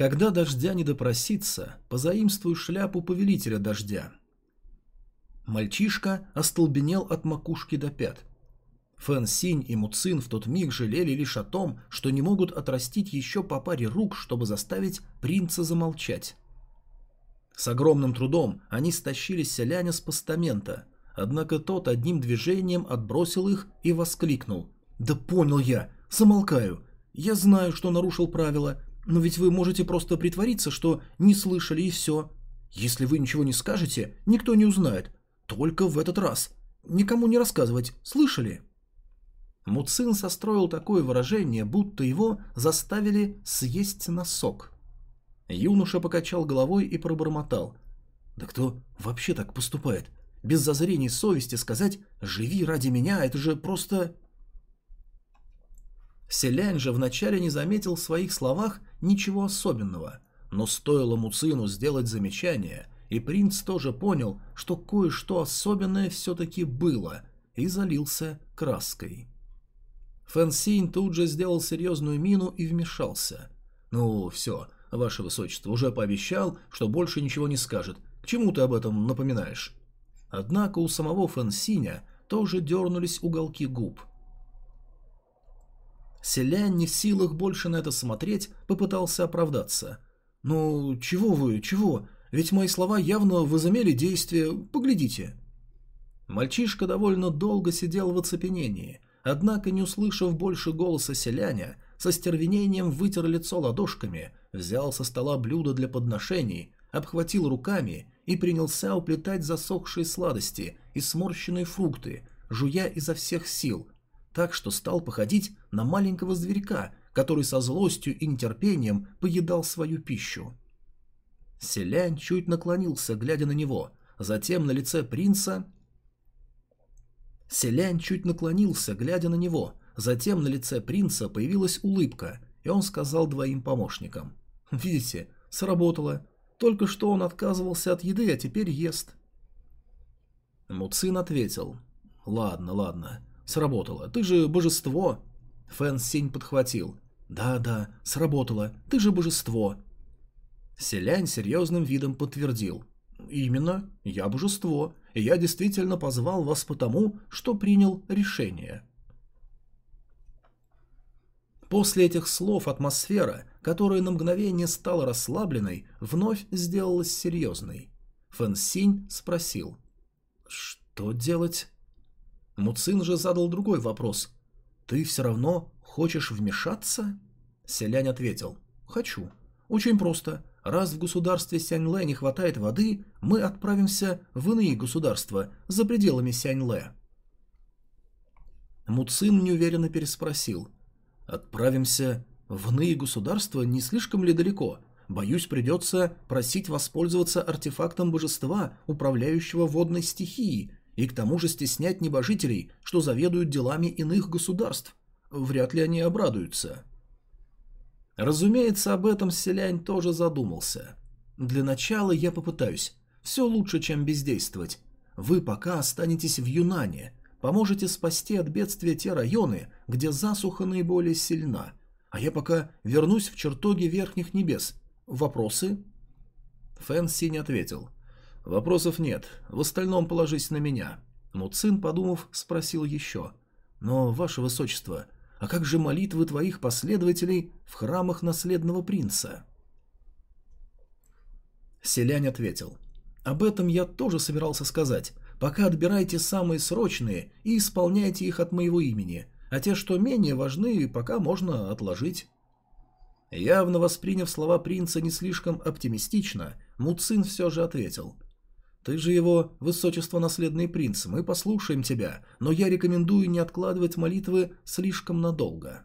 Когда дождя не допросится, позаимствуй шляпу повелителя дождя. Мальчишка остолбенел от макушки до пят. Фэн Синь и Муцин в тот миг жалели лишь о том, что не могут отрастить еще по паре рук, чтобы заставить принца замолчать. С огромным трудом они стащили селяня с постамента, однако тот одним движением отбросил их и воскликнул. «Да понял я! Замолкаю! Я знаю, что нарушил правила, но ведь вы можете просто притвориться, что не слышали и все. Если вы ничего не скажете, никто не узнает. Только в этот раз. Никому не рассказывать, слышали?» Муцин состроил такое выражение, будто его заставили съесть носок. Юноша покачал головой и пробормотал. «Да кто вообще так поступает? Без зазрений совести сказать «живи ради меня» — это же просто...» Селянь же вначале не заметил в своих словах ничего особенного, но стоило Муцину сделать замечание, и принц тоже понял, что кое-что особенное все-таки было, и залился краской. Фэн Синь тут же сделал серьезную мину и вмешался. «Ну, все, ваше высочество, уже пообещал, что больше ничего не скажет. К чему ты об этом напоминаешь?» Однако у самого Фэн Синя тоже дернулись уголки губ. Селянь, не в силах больше на это смотреть, попытался оправдаться. «Ну, чего вы, чего? Ведь мои слова явно возымели действие. Поглядите». Мальчишка довольно долго сидел в оцепенении, однако, не услышав больше голоса селяня, со стервенением вытер лицо ладошками, взял со стола блюдо для подношений, обхватил руками и принялся уплетать засохшие сладости и сморщенные фрукты, жуя изо всех сил, так что стал походить на маленького зверька, который со злостью и нетерпением поедал свою пищу. Селянь чуть наклонился, глядя на него, затем на лице принца... Селянь чуть наклонился, глядя на него, затем на лице принца появилась улыбка, и он сказал двоим помощникам. «Видите, сработало. Только что он отказывался от еды, а теперь ест». Муцин ответил. «Ладно, ладно. Сработало. Ты же божество. Фэн Синь подхватил. Да-да, сработало. Ты же божество. Селянь серьезным видом подтвердил. Именно, я божество. И я действительно позвал вас потому, что принял решение. После этих слов атмосфера, которая на мгновение стала расслабленной, вновь сделалась серьезной. Фэн Синь спросил. «Что делать?» Муцин же задал другой вопрос. «Ты все равно хочешь вмешаться?» Селянь ответил. «Хочу. Очень просто. Раз в государстве Сяньле не хватает воды, мы отправимся в иные государства, за пределами Сяньле». Муцин неуверенно переспросил. «Отправимся в иные государства не слишком ли далеко? Боюсь, придется просить воспользоваться артефактом божества, управляющего водной стихией, и к тому же стеснять небожителей, что заведуют делами иных государств. Вряд ли они обрадуются. Разумеется, об этом селянь тоже задумался. Для начала я попытаюсь. Все лучше, чем бездействовать. Вы пока останетесь в Юнане, поможете спасти от бедствия те районы, где засуха наиболее сильна. А я пока вернусь в чертоги Верхних Небес. Вопросы?» Фэн Синь ответил – «Вопросов нет. В остальном положись на меня». Муцин, подумав, спросил еще. «Но, ваше высочество, а как же молитвы твоих последователей в храмах наследного принца?» Селянь ответил. «Об этом я тоже собирался сказать. Пока отбирайте самые срочные и исполняйте их от моего имени, а те, что менее важны, пока можно отложить». Явно восприняв слова принца не слишком оптимистично, Муцин все же ответил – ты же его высочество наследный принц, мы послушаем тебя, но я рекомендую не откладывать молитвы слишком надолго».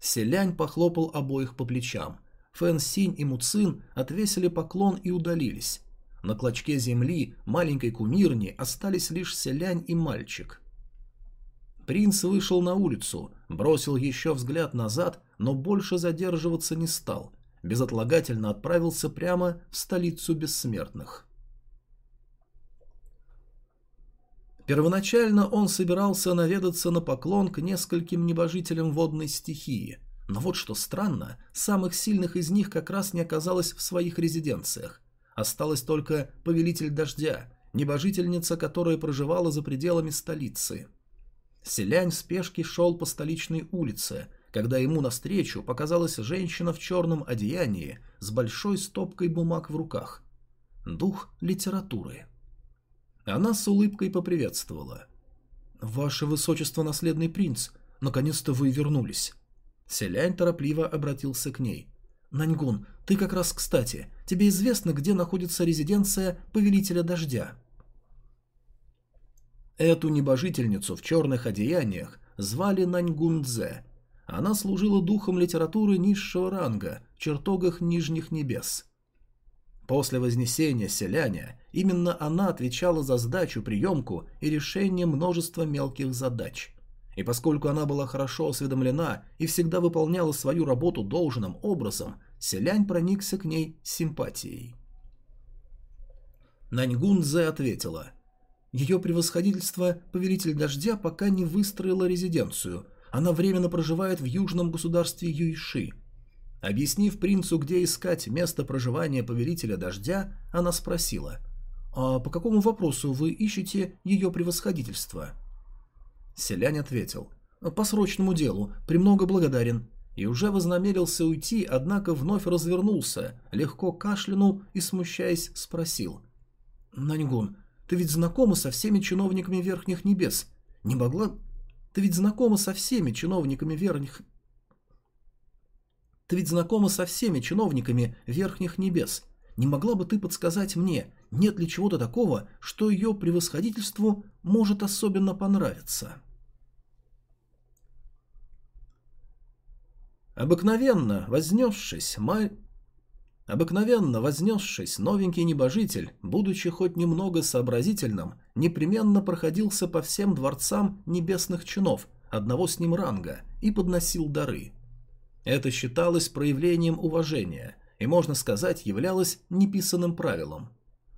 Селянь похлопал обоих по плечам. Фэн Синь и Муцин отвесили поклон и удалились. На клочке земли маленькой кумирни остались лишь селянь и мальчик. Принц вышел на улицу, бросил еще взгляд назад, но больше задерживаться не стал, безотлагательно отправился прямо в столицу бессмертных. Первоначально он собирался наведаться на поклон к нескольким небожителям водной стихии, Но вот что странно, самых сильных из них как раз не оказалось в своих резиденциях. Осталась только повелитель дождя, небожительница, которая проживала за пределами столицы. Селянь в спешке шел по столичной улице, когда ему навстречу показалась женщина в черном одеянии с большой стопкой бумаг в руках. Дух литературы. Она с улыбкой поприветствовала. «Ваше высочество, наследный принц, наконец-то вы вернулись». Селянь торопливо обратился к ней. «Наньгун, ты как раз кстати. Тебе известно, где находится резиденция Повелителя Дождя?» Эту небожительницу в черных одеяниях звали Наньгун-дзе. Она служила духом литературы низшего ранга чертогах Нижних Небес. После вознесения селяня именно она отвечала за сдачу, приемку и решение множества мелких задач. И поскольку она была хорошо осведомлена и всегда выполняла свою работу должным образом, селянь проникся к ней симпатией. Наньгунзе ответила. Ее превосходительство, повелитель дождя, пока не выстроила резиденцию. Она временно проживает в южном государстве Юйши – Объяснив принцу, где искать место проживания повелителя дождя, она спросила, «А по какому вопросу вы ищете ее превосходительство?» Селянь ответил, «По срочному делу, премного благодарен». И уже вознамерился уйти, однако вновь развернулся, легко кашлянул и, смущаясь, спросил, «Наньгун, ты ведь знакома со всеми чиновниками Верхних Небес? Не могла... Ты ведь знакома со всеми чиновниками Верхних... Ты ведь знакома со всеми чиновниками Верхних Небес. Не могла бы ты подсказать мне, нет ли чего-то такого, что ее превосходительству может особенно понравиться?» Обыкновенно вознесшись, май... Обыкновенно вознесшись, новенький небожитель, будучи хоть немного сообразительным, непременно проходился по всем дворцам небесных чинов, одного с ним ранга, и подносил дары. Это считалось проявлением уважения и, можно сказать, являлось неписанным правилом.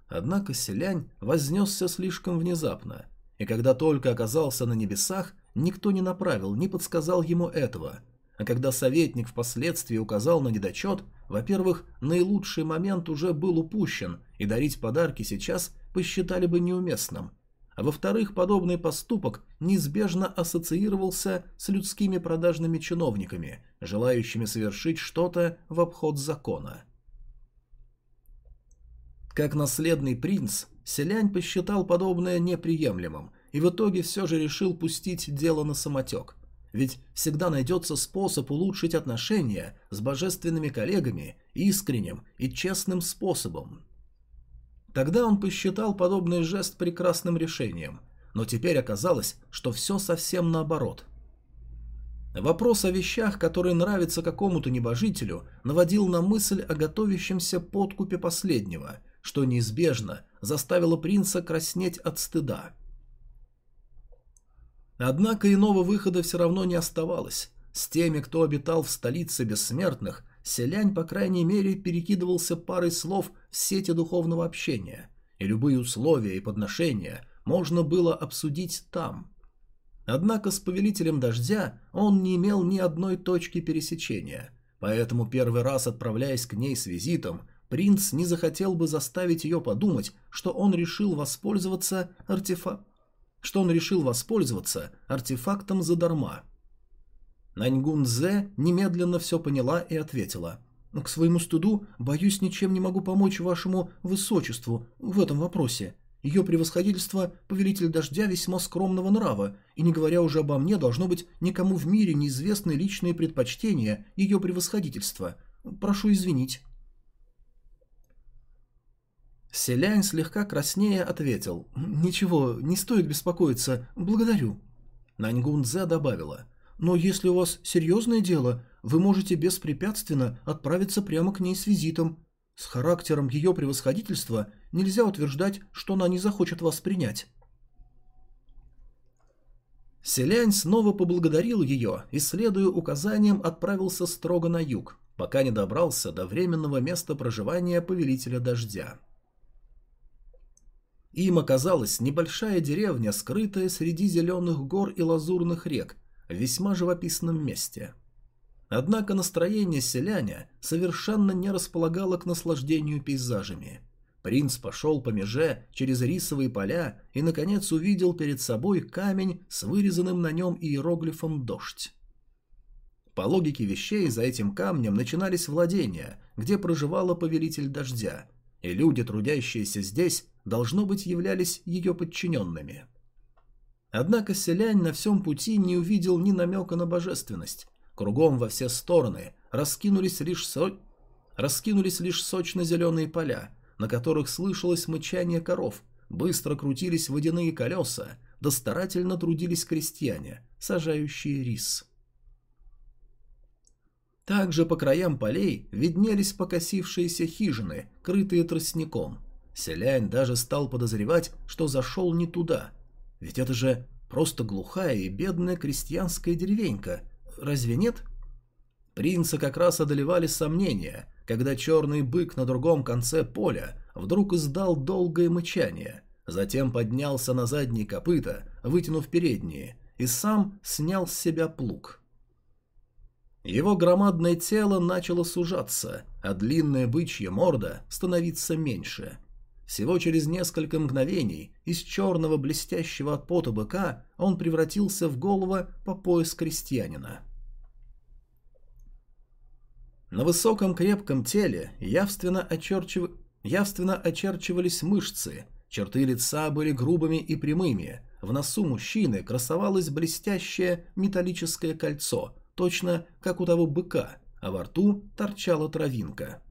Однако селянь вознесся слишком внезапно, и когда только оказался на небесах, никто не направил, не подсказал ему этого. А когда советник впоследствии указал на недочет, во-первых, наилучший момент уже был упущен, и дарить подарки сейчас посчитали бы неуместным, а во-вторых, подобный поступок неизбежно ассоциировался с людскими продажными чиновниками, желающими совершить что-то в обход закона. Как наследный принц, Селянь посчитал подобное неприемлемым и в итоге все же решил пустить дело на самотек. Ведь всегда найдется способ улучшить отношения с божественными коллегами искренним и честным способом. Тогда он посчитал подобный жест прекрасным решением, но теперь оказалось, что все совсем наоборот. Вопрос о вещах, которые нравятся какому-то небожителю, наводил на мысль о готовящемся подкупе последнего, что неизбежно заставило принца краснеть от стыда. Однако иного выхода все равно не оставалось. С теми, кто обитал в столице бессмертных, Селянь, по крайней мере, перекидывался парой слов в сети духовного общения, и любые условия и подношения можно было обсудить там. Однако с повелителем дождя он не имел ни одной точки пересечения, поэтому первый раз отправляясь к ней с визитом, принц не захотел бы заставить ее подумать, что он решил воспользоваться артефа... что он решил воспользоваться артефактом задарма. Наньгун-зе немедленно все поняла и ответила. «К своему студу, боюсь, ничем не могу помочь вашему высочеству в этом вопросе. Ее превосходительство – повелитель дождя весьма скромного нрава, и не говоря уже обо мне, должно быть никому в мире неизвестны личные предпочтения ее превосходительства. Прошу извинить». Селянь слегка краснее ответил. «Ничего, не стоит беспокоиться, благодарю». Наньгун-зе добавила – но если у вас серьезное дело, вы можете беспрепятственно отправиться прямо к ней с визитом. С характером ее превосходительства нельзя утверждать, что она не захочет вас принять. Селянь снова поблагодарил ее и, следуя указаниям, отправился строго на юг, пока не добрался до временного места проживания повелителя дождя. Им оказалась небольшая деревня, скрытая среди зеленых гор и лазурных рек – в весьма живописном месте. Однако настроение селяня совершенно не располагало к наслаждению пейзажами. Принц пошел по меже через рисовые поля и, наконец, увидел перед собой камень с вырезанным на нем иероглифом «Дождь». По логике вещей, за этим камнем начинались владения, где проживала повелитель дождя, и люди, трудящиеся здесь, должно быть, являлись ее подчиненными. Однако селянь на всем пути не увидел ни намека на божественность. Кругом во все стороны раскинулись лишь, со... раскинулись лишь сочно-зеленые поля, на которых слышалось мычание коров, быстро крутились водяные колеса, да старательно трудились крестьяне, сажающие рис. Также по краям полей виднелись покосившиеся хижины, крытые тростником. Селянь даже стал подозревать, что зашел не туда. Ведь это же просто глухая и бедная крестьянская деревенька. Разве нет? Принца как раз одолевали сомнения, когда черный бык на другом конце поля вдруг издал долгое мычание, затем поднялся на задние копыта, вытянув передние, и сам снял с себя плуг. Его громадное тело начало сужаться, а длинная бычья морда становиться меньше. Всего через несколько мгновений из черного блестящего от пота быка он превратился в голову по пояс крестьянина. На высоком крепком теле явственно, очерчив... явственно очерчивались мышцы, черты лица были грубыми и прямыми, в носу мужчины красовалось блестящее металлическое кольцо – точно как у того быка, а во рту торчала травинка.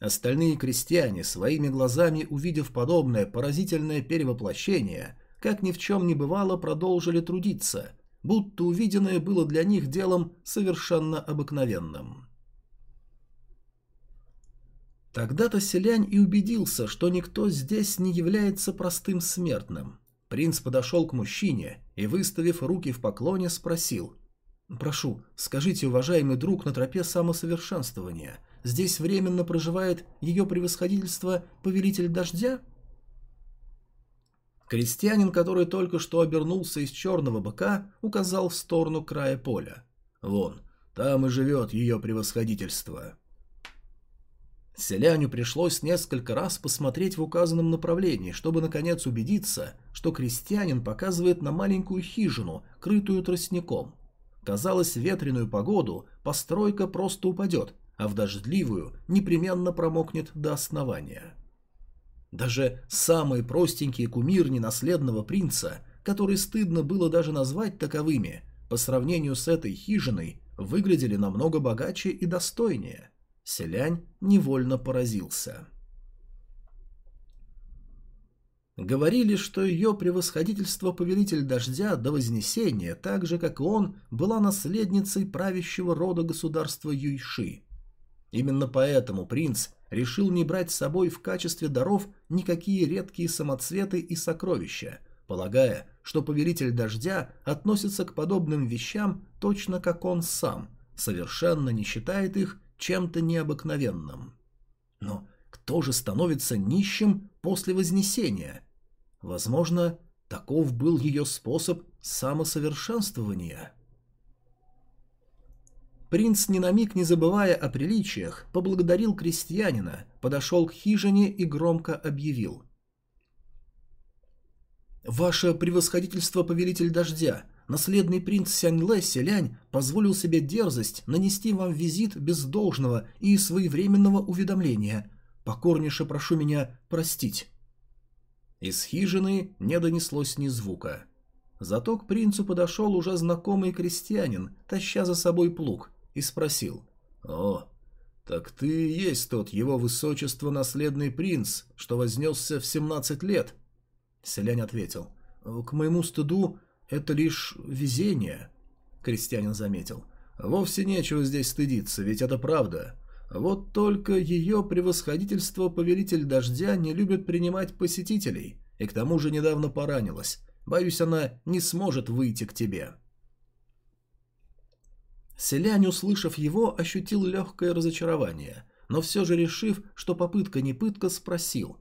Остальные крестьяне, своими глазами увидев подобное поразительное перевоплощение, как ни в чем не бывало, продолжили трудиться, будто увиденное было для них делом совершенно обыкновенным. Тогда-то селянь и убедился, что никто здесь не является простым смертным. Принц подошел к мужчине и, выставив руки в поклоне, спросил «Прошу, скажите, уважаемый друг, на тропе самосовершенствования, здесь временно проживает ее превосходительство повелитель дождя?» Крестьянин, который только что обернулся из черного быка, указал в сторону края поля. «Вон, там и живет ее превосходительство». Селяню пришлось несколько раз посмотреть в указанном направлении, чтобы наконец убедиться, что крестьянин показывает на маленькую хижину, крытую тростником – Казалось, ветреную погоду постройка просто упадет, а в дождливую непременно промокнет до основания. Даже самые простенькие кумирни наследного принца, которые стыдно было даже назвать таковыми, по сравнению с этой хижиной, выглядели намного богаче и достойнее. Селянь невольно поразился. Говорили, что ее превосходительство повелитель дождя до Вознесения, так же как и он, была наследницей правящего рода государства Юйши. Именно поэтому принц решил не брать с собой в качестве даров никакие редкие самоцветы и сокровища, полагая, что повелитель дождя относится к подобным вещам точно как он сам, совершенно не считает их чем-то необыкновенным. Но кто же становится нищим после Вознесения? Возможно, таков был ее способ самосовершенствования. Принц, ни на миг не забывая о приличиях, поблагодарил крестьянина, подошел к хижине и громко объявил. «Ваше превосходительство, повелитель дождя, наследный принц Сяньле Селянь позволил себе дерзость нанести вам визит без должного и своевременного уведомления. Покорнейше прошу меня простить». Из хижины не донеслось ни звука. Зато к принцу подошел уже знакомый крестьянин, таща за собой плуг, и спросил. «О, так ты и есть тот его высочество наследный принц, что вознесся в 17 лет?» Селянь ответил. «К моему стыду это лишь везение», — крестьянин заметил. «Вовсе нечего здесь стыдиться, ведь это правда. Вот только ее превосходительство повелитель дождя не любит принимать посетителей, и к тому же недавно поранилась. Боюсь, она не сможет выйти к тебе. Селянь, услышав его, ощутил легкое разочарование, но все же решив, что попытка не пытка, спросил.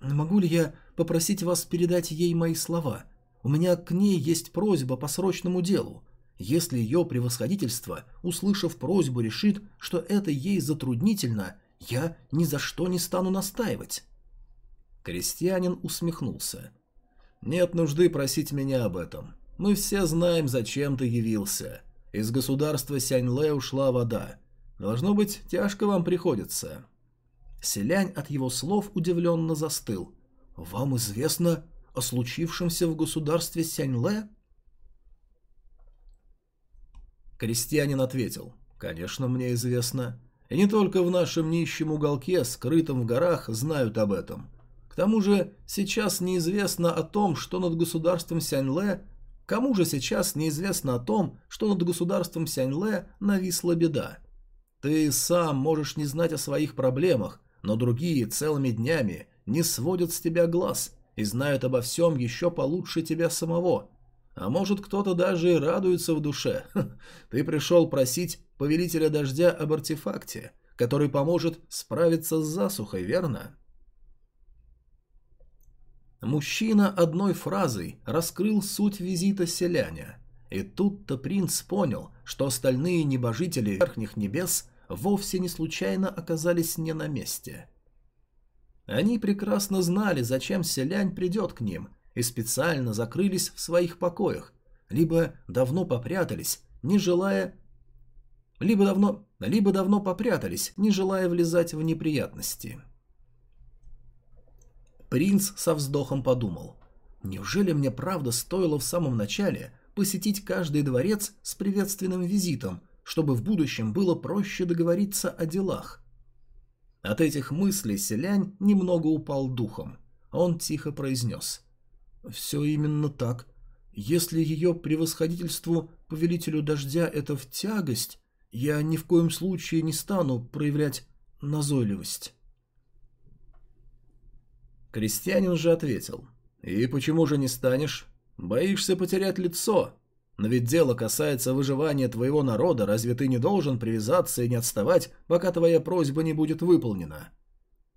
«Могу ли я попросить вас передать ей мои слова? У меня к ней есть просьба по срочному делу. Если ее превосходительство, услышав просьбу, решит, что это ей затруднительно, я ни за что не стану настаивать. Крестьянин усмехнулся. «Нет нужды просить меня об этом. Мы все знаем, зачем ты явился. Из государства Сяньле ушла вода. Должно быть, тяжко вам приходится». Селянь от его слов удивленно застыл. «Вам известно о случившемся в государстве Сяньле?» Крестьянин ответил. «Конечно, мне известно. И не только в нашем нищем уголке, скрытом в горах, знают об этом. К тому же сейчас неизвестно о том, что над государством Сяньле... Кому же сейчас неизвестно о том, что над государством Сяньле нависла беда? Ты сам можешь не знать о своих проблемах, но другие целыми днями не сводят с тебя глаз и знают обо всем еще получше тебя самого. А может, кто-то даже и радуется в душе. Ты пришел просить повелителя дождя об артефакте, который поможет справиться с засухой, верно? Мужчина одной фразой раскрыл суть визита селяня. И тут-то принц понял, что остальные небожители верхних небес вовсе не случайно оказались не на месте. Они прекрасно знали, зачем селянь придет к ним, и специально закрылись в своих покоях, либо давно попрятались, не желая... Либо давно, либо давно попрятались, не желая влезать в неприятности. Принц со вздохом подумал. Неужели мне правда стоило в самом начале посетить каждый дворец с приветственным визитом, чтобы в будущем было проще договориться о делах? От этих мыслей селянь немного упал духом. Он тихо произнес. «Все именно так. Если ее превосходительству, повелителю дождя, это в тягость, я ни в коем случае не стану проявлять назойливость». Крестьянин же ответил. «И почему же не станешь? Боишься потерять лицо? Но ведь дело касается выживания твоего народа, разве ты не должен привязаться и не отставать, пока твоя просьба не будет выполнена?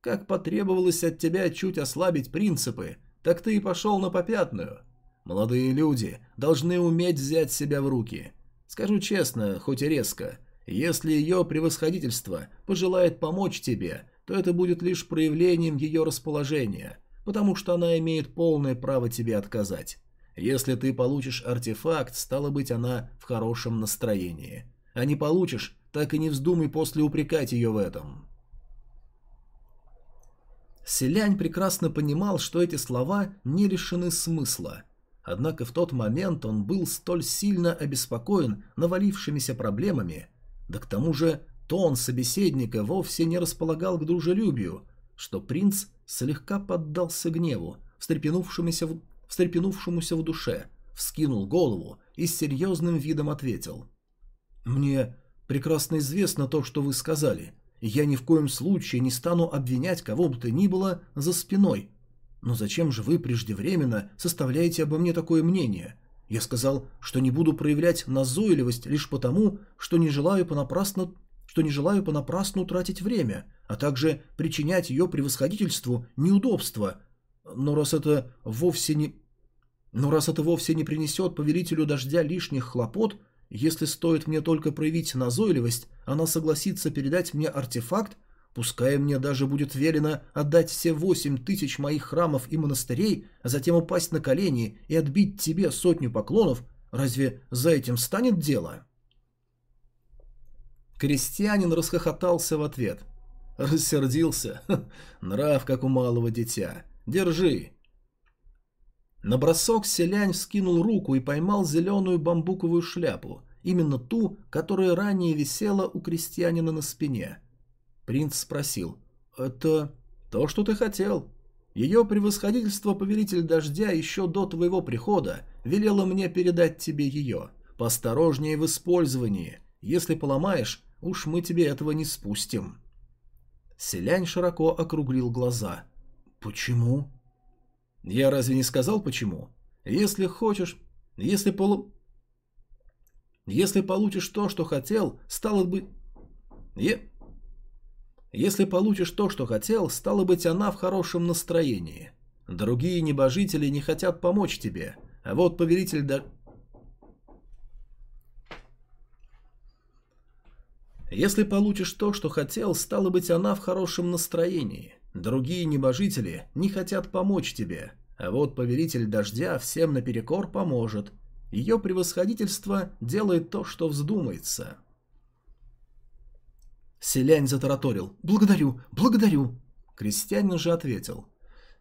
Как потребовалось от тебя чуть ослабить принципы, так ты и пошел на попятную. Молодые люди должны уметь взять себя в руки. Скажу честно, хоть и резко, если ее превосходительство пожелает помочь тебе, то это будет лишь проявлением ее расположения, потому что она имеет полное право тебе отказать. Если ты получишь артефакт, стало быть, она в хорошем настроении. А не получишь, так и не вздумай после упрекать ее в этом. Селянь прекрасно понимал, что эти слова не лишены смысла. Однако в тот момент он был столь сильно обеспокоен навалившимися проблемами, да к тому же Тон собеседника вовсе не располагал к дружелюбию, что принц слегка поддался гневу, встрепенувшемуся в, встрепенувшемуся в душе, вскинул голову и с серьезным видом ответил. «Мне прекрасно известно то, что вы сказали, я ни в коем случае не стану обвинять кого бы то ни было за спиной. Но зачем же вы преждевременно составляете обо мне такое мнение?» Я сказал, что не буду проявлять назойливость лишь потому, что не желаю понапрасну что не желаю понапрасну тратить время, а также причинять ее превосходительству неудобства. Но раз это вовсе не... Но раз это вовсе не принесет повелителю дождя лишних хлопот, если стоит мне только проявить назойливость, она согласится передать мне артефакт, пускай мне даже будет велено отдать все восемь тысяч моих храмов и монастырей, а затем упасть на колени и отбить тебе сотню поклонов, разве за этим станет дело?» Крестьянин расхохотался в ответ. Рассердился. Нрав, как у малого дитя. Держи. На бросок селянь вскинул руку и поймал зеленую бамбуковую шляпу, именно ту, которая ранее висела у крестьянина на спине. Принц спросил, «Это то, что ты хотел?» Ее превосходительство повелитель дождя еще до твоего прихода велело мне передать тебе ее. Посторожнее в использовании. Если поломаешь, уж мы тебе этого не спустим». Селянь широко округлил глаза. «Почему?» Я разве не сказал почему? Если хочешь... Если полу... Если получишь то, что хотел, стало бы... Е... Если получишь то, что хотел, стало быть, она в хорошем настроении. Другие небожители не хотят помочь тебе, а вот повелитель да... Если получишь то, что хотел, стало быть, она в хорошем настроении. Другие небожители не хотят помочь тебе, а вот повелитель дождя всем наперекор поможет. Ее превосходительство делает то, что вздумается. Селянь затараторил. «Благодарю, благодарю!» Крестьянин же ответил.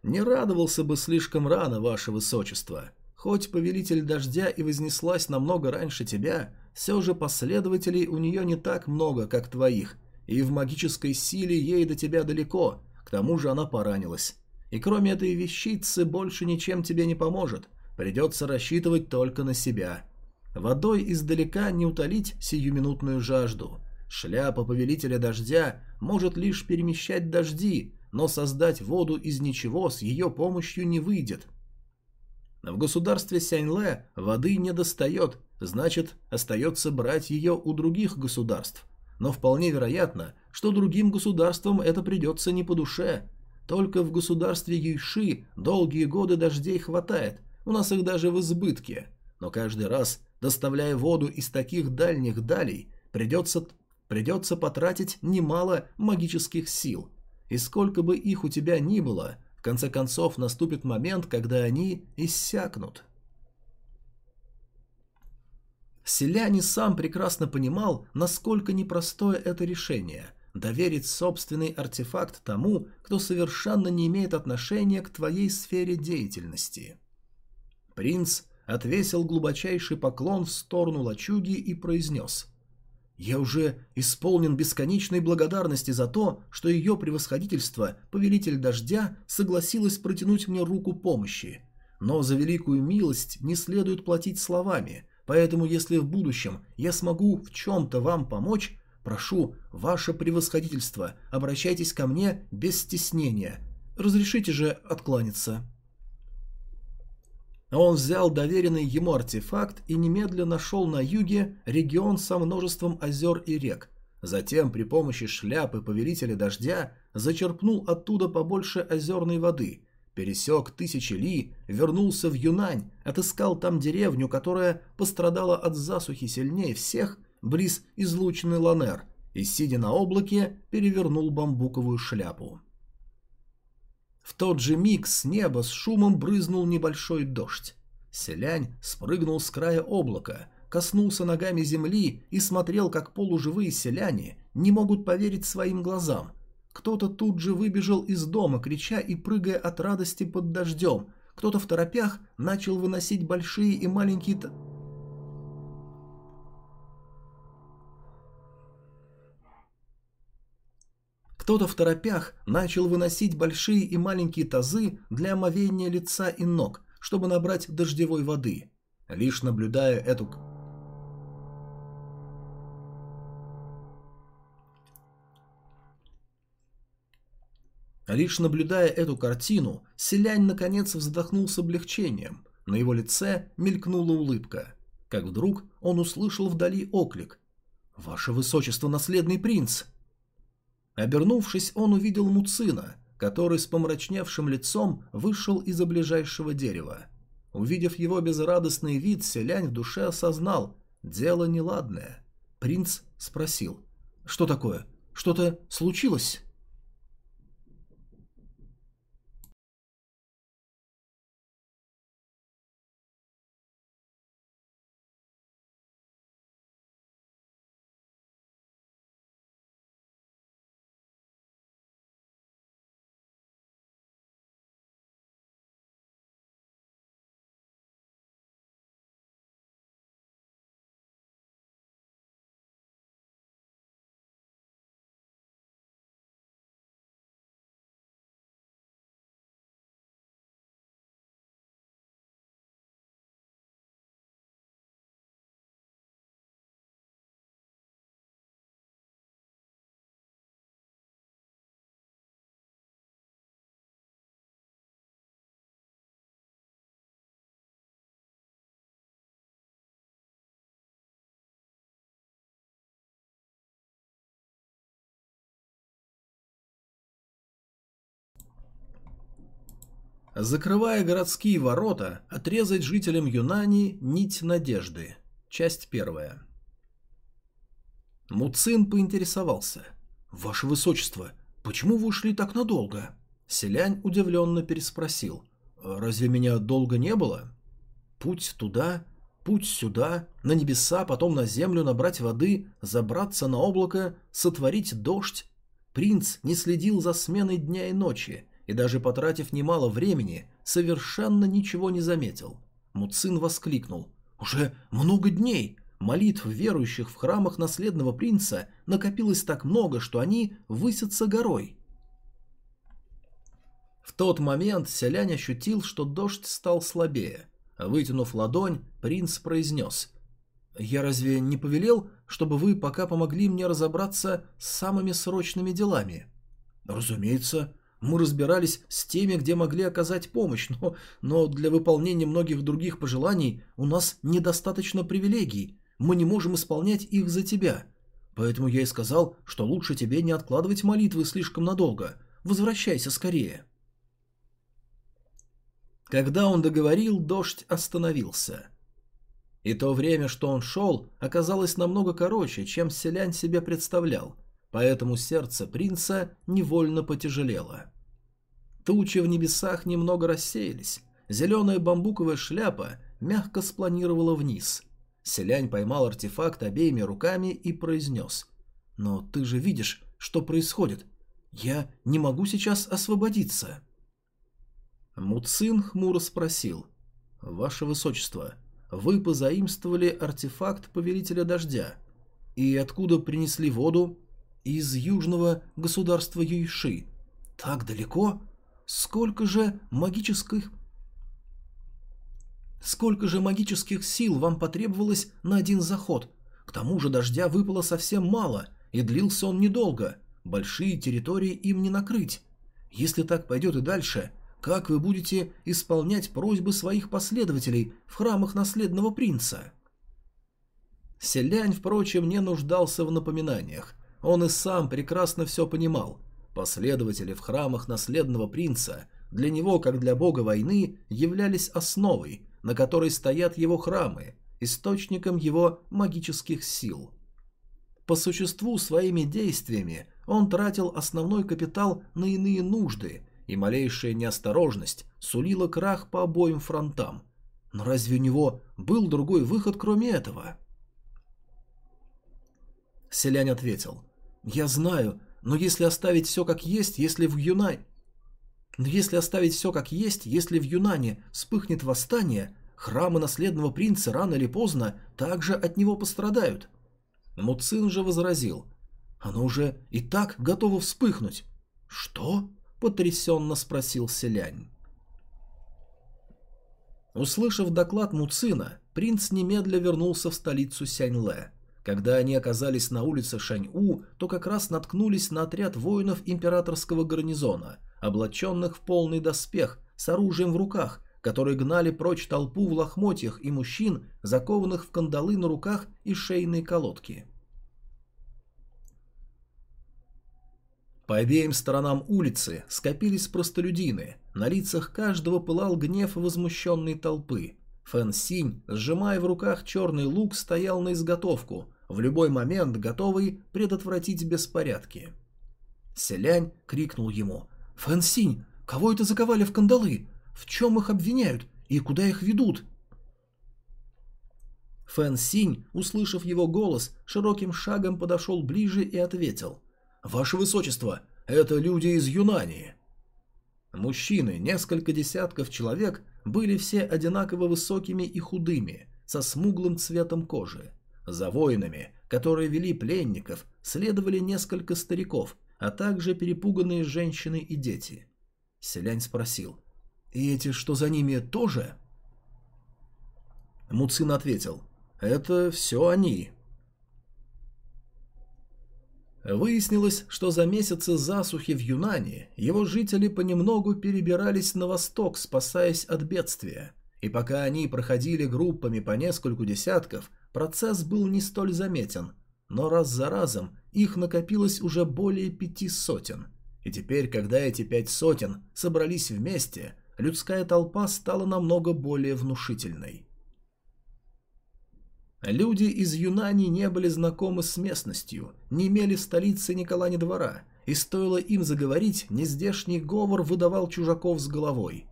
«Не радовался бы слишком рано, ваше высочество. Хоть повелитель дождя и вознеслась намного раньше тебя, все же последователей у нее не так много, как твоих, и в магической силе ей до тебя далеко, тому же она поранилась. И кроме этой вещицы больше ничем тебе не поможет, придется рассчитывать только на себя. Водой издалека не утолить сиюминутную жажду. Шляпа повелителя дождя может лишь перемещать дожди, но создать воду из ничего с ее помощью не выйдет. В государстве Сяньле воды не достает, значит, остается брать ее у других государств. Но вполне вероятно, что другим государствам это придется не по душе. Только в государстве Юйши долгие годы дождей хватает, у нас их даже в избытке. Но каждый раз, доставляя воду из таких дальних далей, придется, придется потратить немало магических сил. И сколько бы их у тебя ни было, в конце концов наступит момент, когда они иссякнут. Селяне сам прекрасно понимал, насколько непростое это решение – доверить собственный артефакт тому, кто совершенно не имеет отношения к твоей сфере деятельности. Принц отвесил глубочайший поклон в сторону лачуги и произнес «Я уже исполнен бесконечной благодарности за то, что ее превосходительство, повелитель дождя, согласилась протянуть мне руку помощи. Но за великую милость не следует платить словами – Поэтому, если в будущем я смогу в чем-то вам помочь, прошу, ваше превосходительство, обращайтесь ко мне без стеснения. Разрешите же откланяться». Он взял доверенный ему артефакт и немедленно нашел на юге регион со множеством озер и рек. Затем при помощи шляпы повелителя дождя зачерпнул оттуда побольше озерной воды Пересек тысячи ли, вернулся в Юнань, отыскал там деревню, которая пострадала от засухи сильнее всех, близ излученный Ланер, и, сидя на облаке, перевернул бамбуковую шляпу. В тот же миг с неба с шумом брызнул небольшой дождь. Селянь спрыгнул с края облака, коснулся ногами земли и смотрел, как полуживые селяне не могут поверить своим глазам – кто-то тут же выбежал из дома, крича и прыгая от радости под дождем. Кто-то в торопях начал выносить большие и маленькие... Кто-то в торопях начал выносить большие и маленькие тазы для омовения лица и ног, чтобы набрать дождевой воды. Лишь наблюдая эту Лишь наблюдая эту картину, селянь наконец вздохнул с облегчением. На его лице мелькнула улыбка. Как вдруг он услышал вдали оклик. «Ваше высочество, наследный принц!» Обернувшись, он увидел Муцина, который с помрачневшим лицом вышел из-за ближайшего дерева. Увидев его безрадостный вид, селянь в душе осознал – дело неладное. Принц спросил – «Что такое? Что-то случилось?» Закрывая городские ворота, отрезать жителям Юнани нить надежды. Часть первая. Муцин поинтересовался. «Ваше Высочество, почему вы ушли так надолго?» Селянь удивленно переспросил. «Разве меня долго не было?» «Путь туда, путь сюда, на небеса, потом на землю набрать воды, забраться на облако, сотворить дождь. Принц не следил за сменой дня и ночи, и даже потратив немало времени, совершенно ничего не заметил. Муцин воскликнул. «Уже много дней! Молитв верующих в храмах наследного принца накопилось так много, что они высятся горой». В тот момент селянь ощутил, что дождь стал слабее. Вытянув ладонь, принц произнес. «Я разве не повелел, чтобы вы пока помогли мне разобраться с самыми срочными делами?» «Разумеется. Мы разбирались с теми, где могли оказать помощь, но, но для выполнения многих других пожеланий у нас недостаточно привилегий. Мы не можем исполнять их за тебя. Поэтому я и сказал, что лучше тебе не откладывать молитвы слишком надолго. Возвращайся скорее». Когда он договорил, дождь остановился. И то время, что он шел, оказалось намного короче, чем селянь себе представлял, поэтому сердце принца невольно потяжелело. Тучи в небесах немного рассеялись, зеленая бамбуковая шляпа мягко спланировала вниз. Селянь поймал артефакт обеими руками и произнес. «Но ты же видишь, что происходит. Я не могу сейчас освободиться». Муцин хмуро спросил. «Ваше Высочество, вы позаимствовали артефакт Повелителя Дождя. И откуда принесли воду? Из южного государства Юйши. Так далеко? Сколько же магических... Сколько же магических сил вам потребовалось на один заход? К тому же дождя выпало совсем мало, и длился он недолго. Большие территории им не накрыть. Если так пойдет и дальше, как вы будете исполнять просьбы своих последователей в храмах наследного принца? Селянь, впрочем, не нуждался в напоминаниях. Он и сам прекрасно все понимал. Последователи в храмах наследного принца для него, как для бога войны, являлись основой, на которой стоят его храмы, источником его магических сил. По существу своими действиями он тратил основной капитал на иные нужды и малейшая неосторожность сулила крах по обоим фронтам. Но разве у него был другой выход, кроме этого? Селянь ответил. «Я знаю, но если оставить все как есть, если в Юнай... Но если оставить все как есть, если в Юнане вспыхнет восстание, храмы наследного принца рано или поздно также от него пострадают». Муцин же возразил. «Оно уже и так готово вспыхнуть». «Что?» потрясенно спросил селянь. Услышав доклад Муцина, принц немедля вернулся в столицу Сяньле. Когда они оказались на улице Шань-У, то как раз наткнулись на отряд воинов императорского гарнизона, облаченных в полный доспех, с оружием в руках, которые гнали прочь толпу в лохмотьях и мужчин, закованных в кандалы на руках и шейные колодки. По обеим сторонам улицы скопились простолюдины, на лицах каждого пылал гнев возмущенной толпы. Фэн Синь, сжимая в руках черный лук, стоял на изготовку, в любой момент готовый предотвратить беспорядки. Селянь крикнул ему «Фэн Синь, кого это заковали в кандалы? В чем их обвиняют и куда их ведут?» Фэн Синь, услышав его голос, широким шагом подошел ближе и ответил «Ваше Высочество, это люди из Юнани». Мужчины, несколько десятков человек, были все одинаково высокими и худыми, со смуглым цветом кожи. За воинами, которые вели пленников, следовали несколько стариков, а также перепуганные женщины и дети. Селянь спросил, «И эти, что за ними, тоже?» Муцин ответил, «Это все они, Выяснилось, что за месяцы засухи в Юнане его жители понемногу перебирались на восток, спасаясь от бедствия. И пока они проходили группами по нескольку десятков, процесс был не столь заметен, но раз за разом их накопилось уже более пяти сотен. И теперь, когда эти пять сотен собрались вместе, людская толпа стала намного более внушительной. Люди из Юнани не были знакомы с местностью, не имели в столице Никола ни двора, и стоило им заговорить, нездешний говор выдавал чужаков с головой.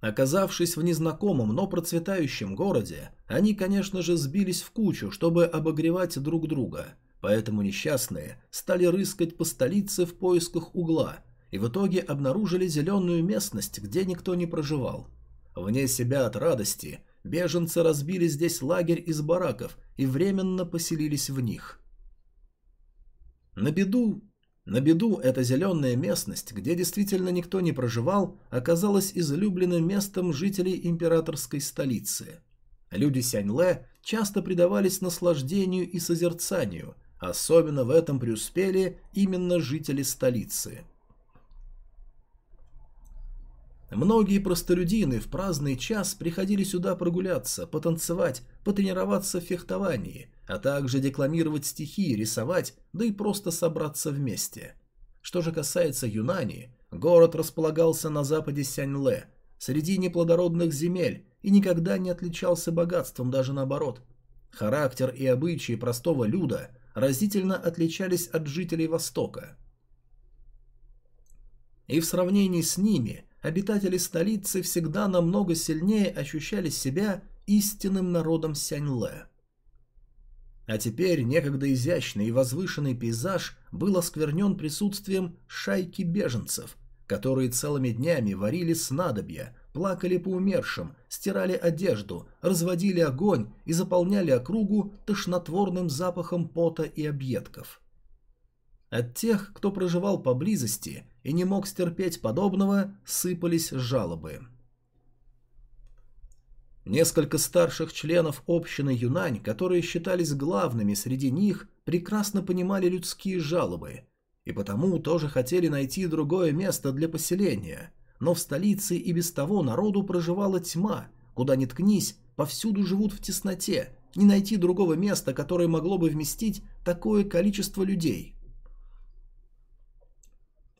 Оказавшись в незнакомом, но процветающем городе, они, конечно же, сбились в кучу, чтобы обогревать друг друга, поэтому несчастные стали рыскать по столице в поисках угла и в итоге обнаружили зеленую местность, где никто не проживал. Вне себя от радости беженцы разбили здесь лагерь из бараков и временно поселились в них. На беду на беду эта зеленая местность, где действительно никто не проживал, оказалась излюбленным местом жителей императорской столицы. Люди Сяньле часто предавались наслаждению и созерцанию, особенно в этом преуспели именно жители столицы. Многие простолюдины в праздный час приходили сюда прогуляться, потанцевать, потренироваться в фехтовании, а также декламировать стихи, рисовать, да и просто собраться вместе. Что же касается Юнани, город располагался на западе Сяньле, среди неплодородных земель и никогда не отличался богатством, даже наоборот. Характер и обычаи простого люда разительно отличались от жителей Востока. И в сравнении с ними – обитатели столицы всегда намного сильнее ощущали себя истинным народом Сяньле. А теперь некогда изящный и возвышенный пейзаж был осквернен присутствием шайки беженцев, которые целыми днями варили снадобья, плакали по умершим, стирали одежду, разводили огонь и заполняли округу тошнотворным запахом пота и объедков. От тех, кто проживал поблизости, и не мог стерпеть подобного, сыпались жалобы. Несколько старших членов общины Юнань, которые считались главными среди них, прекрасно понимали людские жалобы, и потому тоже хотели найти другое место для поселения, но в столице и без того народу проживала тьма, куда ни ткнись, повсюду живут в тесноте, не найти другого места, которое могло бы вместить такое количество людей –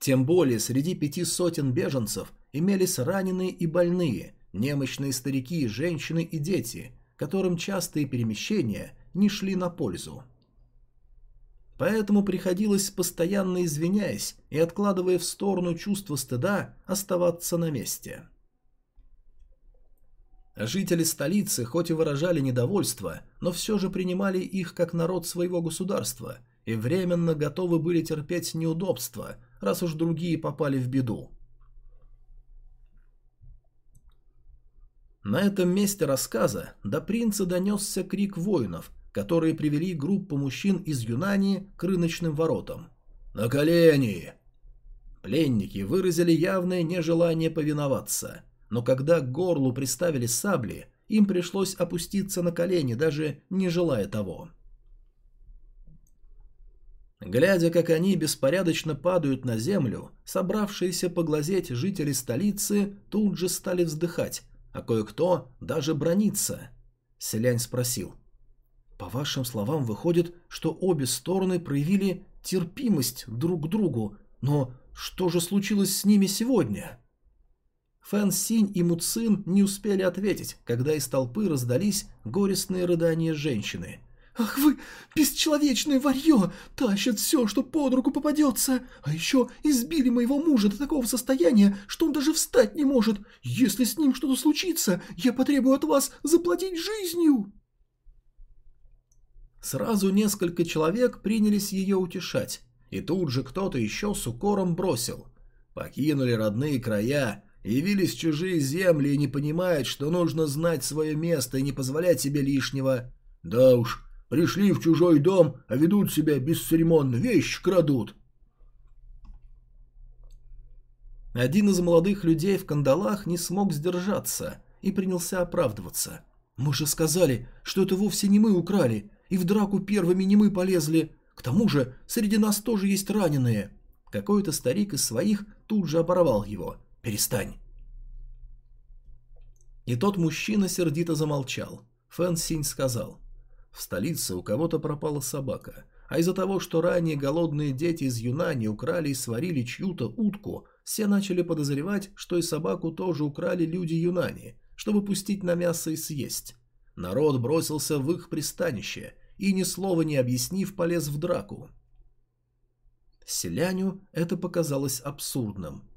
тем более среди пяти сотен беженцев имелись раненые и больные, немощные старики, женщины и дети, которым частые перемещения не шли на пользу. Поэтому приходилось, постоянно извиняясь и откладывая в сторону чувство стыда, оставаться на месте. Жители столицы хоть и выражали недовольство, но все же принимали их как народ своего государства и временно готовы были терпеть неудобства, раз уж другие попали в беду. На этом месте рассказа до принца донесся крик воинов, которые привели группу мужчин из Юнани к рыночным воротам. «На колени!» Пленники выразили явное нежелание повиноваться, но когда к горлу приставили сабли, им пришлось опуститься на колени, даже не желая того. Глядя, как они беспорядочно падают на землю, собравшиеся поглазеть жители столицы тут же стали вздыхать, а кое-кто даже брониться. Селянь спросил. «По вашим словам, выходит, что обе стороны проявили терпимость друг к другу, но что же случилось с ними сегодня?» Фэн Синь и Муцин не успели ответить, когда из толпы раздались горестные рыдания женщины – «Ах вы, бесчеловечное варье! Тащат все, что под руку попадется! А еще избили моего мужа до такого состояния, что он даже встать не может! Если с ним что-то случится, я потребую от вас заплатить жизнью!» Сразу несколько человек принялись ее утешать, и тут же кто-то еще с укором бросил. Покинули родные края, явились чужие земли и не понимают, что нужно знать свое место и не позволять себе лишнего. Да уж, Пришли в чужой дом, а ведут себя бесцеремонно, вещи крадут. Один из молодых людей в кандалах не смог сдержаться и принялся оправдываться. «Мы же сказали, что это вовсе не мы украли, и в драку первыми не мы полезли. К тому же среди нас тоже есть раненые». Какой-то старик из своих тут же оборвал его. «Перестань». И тот мужчина сердито замолчал. Фэн Синь сказал. В столице у кого-то пропала собака, а из-за того, что ранее голодные дети из Юнани украли и сварили чью-то утку, все начали подозревать, что и собаку тоже украли люди Юнани, чтобы пустить на мясо и съесть. Народ бросился в их пристанище и, ни слова не объяснив, полез в драку. Селяню это показалось абсурдным.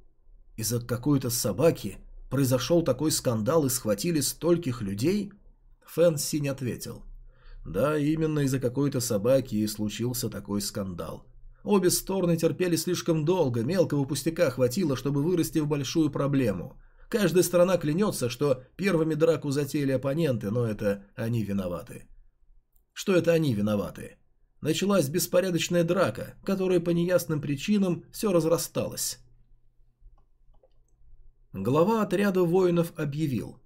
Из-за какой-то собаки произошел такой скандал и схватили стольких людей? Фэн Синь ответил. Да, именно из-за какой-то собаки и случился такой скандал. Обе стороны терпели слишком долго, мелкого пустяка хватило, чтобы вырасти в большую проблему. Каждая сторона клянется, что первыми драку затеяли оппоненты, но это они виноваты. Что это они виноваты? Началась беспорядочная драка, которая по неясным причинам все разрасталась. Глава отряда воинов объявил.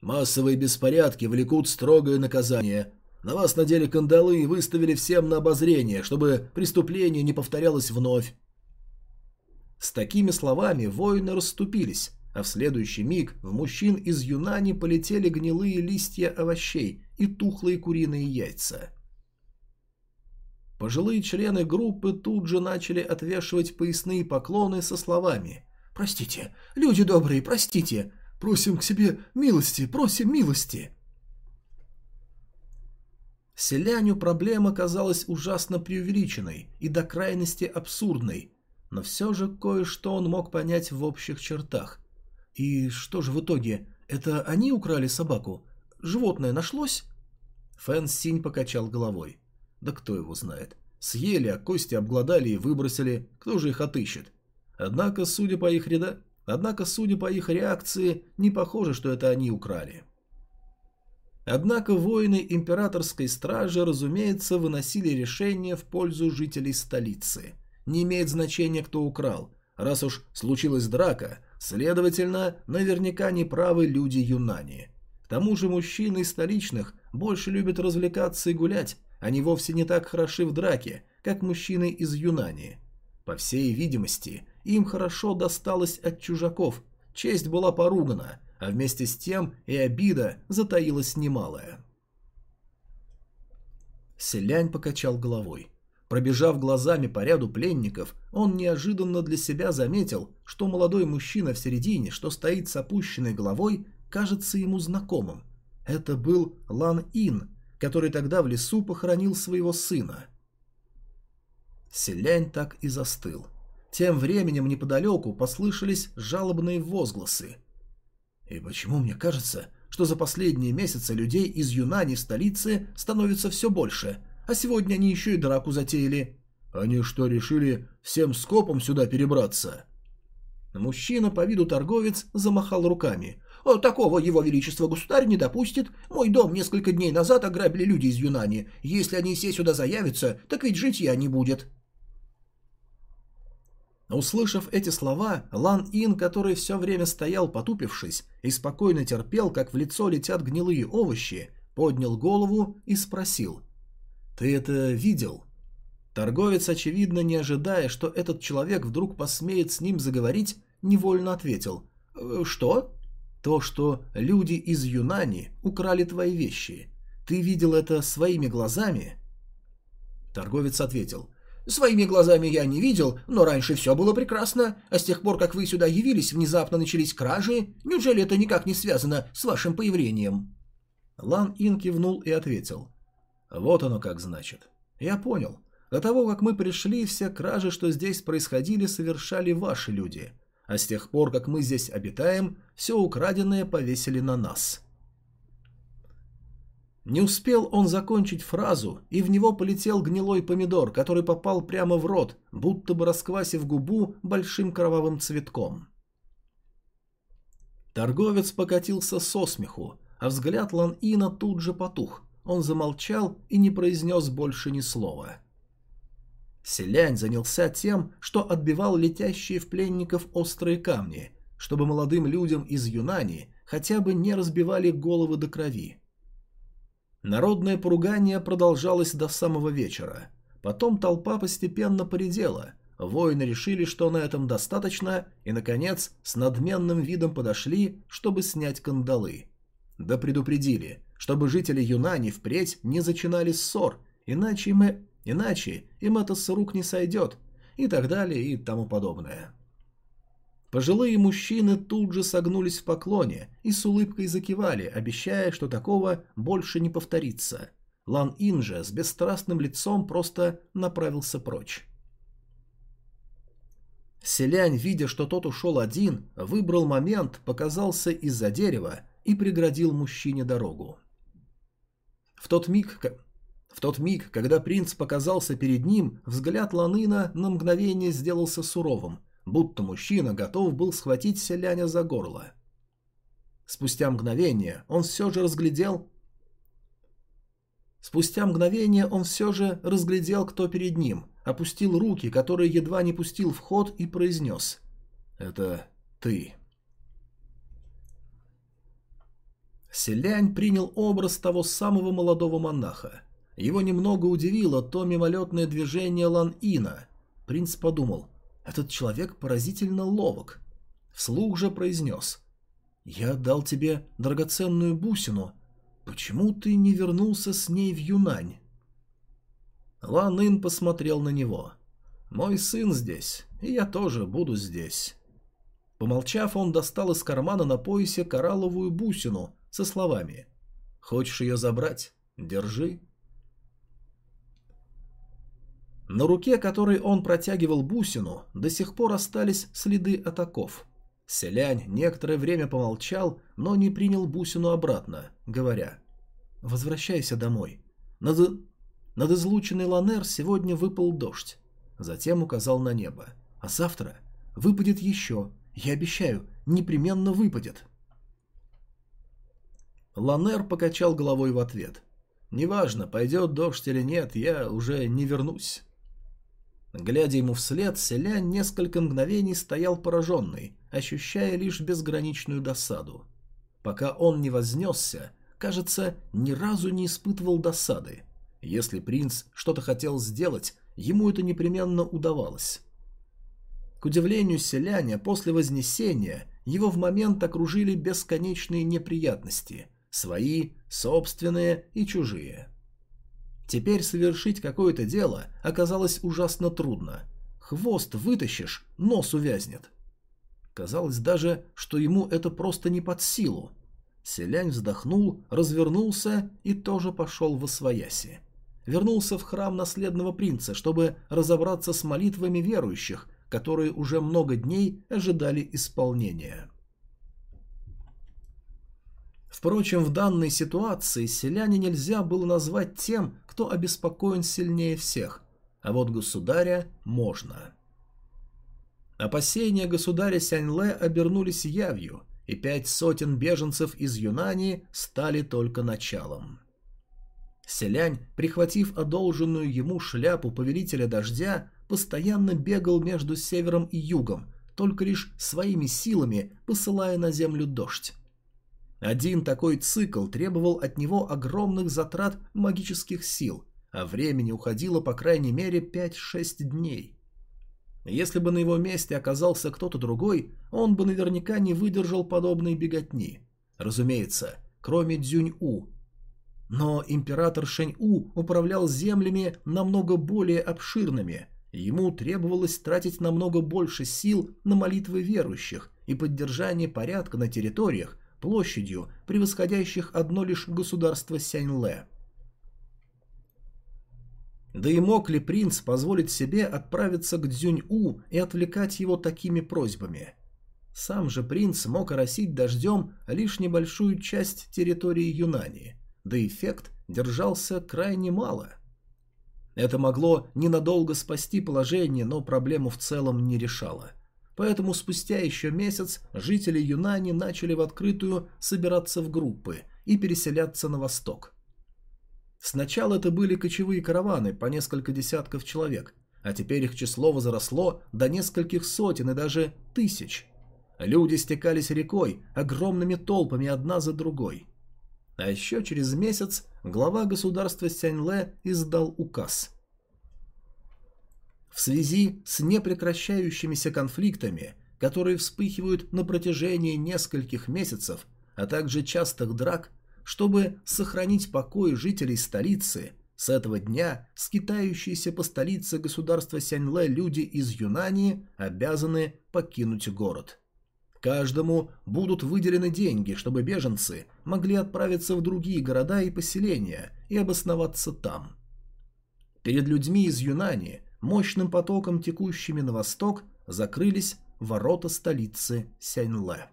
«Массовые беспорядки влекут строгое наказание. На вас надели кандалы и выставили всем на обозрение, чтобы преступление не повторялось вновь». С такими словами воины расступились, а в следующий миг в мужчин из Юнани полетели гнилые листья овощей и тухлые куриные яйца. Пожилые члены группы тут же начали отвешивать поясные поклоны со словами «Простите, люди добрые, простите, просим к себе милости, просим милости». Селяню проблема казалась ужасно преувеличенной и до крайности абсурдной, но все же кое-что он мог понять в общих чертах. И что же в итоге? Это они украли собаку? Животное нашлось? Фэн Синь покачал головой. Да кто его знает. Съели, а кости обглодали и выбросили. Кто же их отыщет? Однако, судя по их ряда... Однако, судя по их реакции, не похоже, что это они украли. Однако воины императорской стражи, разумеется, выносили решение в пользу жителей столицы. Не имеет значения, кто украл. Раз уж случилась драка, следовательно, наверняка неправы люди Юнани. К тому же мужчины столичных больше любят развлекаться и гулять, они вовсе не так хороши в драке, как мужчины из Юнани. По всей видимости, им хорошо досталось от чужаков, честь была поругана, а вместе с тем и обида затаилась немалая. Селянь покачал головой. Пробежав глазами по ряду пленников, он неожиданно для себя заметил, что молодой мужчина в середине, что стоит с опущенной головой, кажется ему знакомым. Это был Лан Ин, который тогда в лесу похоронил своего сына. Селянь так и застыл. Тем временем неподалеку послышались жалобные возгласы. «И почему мне кажется, что за последние месяцы людей из Юнани в столице становится все больше, а сегодня они еще и драку затеяли? Они что, решили всем скопом сюда перебраться?» Мужчина по виду торговец замахал руками. Такого его величество государь не допустит. Мой дом несколько дней назад ограбили люди из Юнани. Если они все сюда заявятся, так ведь житья не будет. Услышав эти слова, Лан Ин, который все время стоял потупившись и спокойно терпел, как в лицо летят гнилые овощи, поднял голову и спросил. «Ты это видел?» Торговец, очевидно, не ожидая, что этот человек вдруг посмеет с ним заговорить, невольно ответил. «Э, «Что?» То, что люди из Юнани украли твои вещи. Ты видел это своими глазами?» Торговец ответил. «Своими глазами я не видел, но раньше все было прекрасно, а с тех пор, как вы сюда явились, внезапно начались кражи. Неужели это никак не связано с вашим появлением?» Лан Ин кивнул и ответил. «Вот оно как значит. Я понял. До того, как мы пришли, все кражи, что здесь происходили, совершали ваши люди а с тех пор, как мы здесь обитаем, все украденное повесили на нас. Не успел он закончить фразу, и в него полетел гнилой помидор, который попал прямо в рот, будто бы расквасив губу большим кровавым цветком. Торговец покатился со смеху, а взгляд Лан-Ина тут же потух. Он замолчал и не произнес больше ни слова. — Селянь занялся тем, что отбивал летящие в пленников острые камни, чтобы молодым людям из Юнани хотя бы не разбивали головы до крови. Народное поругание продолжалось до самого вечера. Потом толпа постепенно поредела, воины решили, что на этом достаточно, и, наконец, с надменным видом подошли, чтобы снять кандалы. Да предупредили, чтобы жители Юнани впредь не зачинали ссор, иначе мы Иначе им это с рук не сойдет, и так далее, и тому подобное. Пожилые мужчины тут же согнулись в поклоне и с улыбкой закивали, обещая, что такого больше не повторится. Лан Ин же с бесстрастным лицом просто направился прочь. Селянь, видя, что тот ушел один, выбрал момент, показался из-за дерева и преградил мужчине дорогу. В тот миг, в тот миг, когда принц показался перед ним, взгляд Ланына на мгновение сделался суровым, будто мужчина готов был схватить селяня за горло. Спустя мгновение он все же разглядел... Спустя мгновение он все же разглядел, кто перед ним, опустил руки, которые едва не пустил в ход, и произнес «Это ты». Селянь принял образ того самого молодого монаха. Его немного удивило то мимолетное движение Лан-Ина. Принц подумал, этот человек поразительно ловок. Вслух же произнес, «Я дал тебе драгоценную бусину. Почему ты не вернулся с ней в Юнань?» Лан Ин посмотрел на него. «Мой сын здесь, и я тоже буду здесь». Помолчав, он достал из кармана на поясе коралловую бусину со словами «Хочешь ее забрать? Держи». На руке, которой он протягивал бусину, до сих пор остались следы атаков. Селянь некоторое время помолчал, но не принял бусину обратно, говоря «Возвращайся домой. Над, над излученной Ланер сегодня выпал дождь». Затем указал на небо. «А завтра выпадет еще. Я обещаю, непременно выпадет». Ланер покачал головой в ответ. «Неважно, пойдет дождь или нет, я уже не вернусь». Глядя ему вслед, селянь несколько мгновений стоял пораженный, ощущая лишь безграничную досаду. Пока он не вознесся, кажется, ни разу не испытывал досады. Если принц что-то хотел сделать, ему это непременно удавалось. К удивлению селяня, после вознесения его в момент окружили бесконечные неприятности, свои, собственные и чужие. Теперь совершить какое-то дело оказалось ужасно трудно. Хвост вытащишь, нос увязнет. Казалось даже, что ему это просто не под силу. Селянь вздохнул, развернулся и тоже пошел в освояси. Вернулся в храм наследного принца, чтобы разобраться с молитвами верующих, которые уже много дней ожидали исполнения. Впрочем, в данной ситуации селяне нельзя было назвать тем, кто обеспокоен сильнее всех, а вот государя можно. Опасения государя Сяньле обернулись явью, и пять сотен беженцев из Юнани стали только началом. Селянь, прихватив одолженную ему шляпу повелителя дождя, постоянно бегал между севером и югом, только лишь своими силами посылая на землю дождь. Один такой цикл требовал от него огромных затрат магических сил, а времени уходило по крайней мере 5-6 дней. Если бы на его месте оказался кто-то другой, он бы наверняка не выдержал подобной беготни. Разумеется, кроме Дзюнь-У. Но император Шэнь-У управлял землями намного более обширными, ему требовалось тратить намного больше сил на молитвы верующих и поддержание порядка на территориях, площадью, превосходящих одно лишь государство Сяньле. Да и мог ли принц позволить себе отправиться к Дзюнь-У и отвлекать его такими просьбами? Сам же принц мог оросить дождем лишь небольшую часть территории Юнани, да эффект держался крайне мало. Это могло ненадолго спасти положение, но проблему в целом не решало. Поэтому спустя еще месяц жители Юнани начали в открытую собираться в группы и переселяться на восток. Сначала это были кочевые караваны по несколько десятков человек, а теперь их число возросло до нескольких сотен и даже тысяч. Люди стекались рекой, огромными толпами одна за другой. А еще через месяц глава государства Сяньле издал указ – в связи с непрекращающимися конфликтами, которые вспыхивают на протяжении нескольких месяцев, а также частых драк, чтобы сохранить покой жителей столицы, С этого дня скитающиеся по столице государства Сяньле люди из Юнани обязаны покинуть город. Каждому будут выделены деньги, чтобы беженцы могли отправиться в другие города и поселения и обосноваться там. Перед людьми из Юнани мощным потоком, текущими на восток, закрылись ворота столицы Сяньле.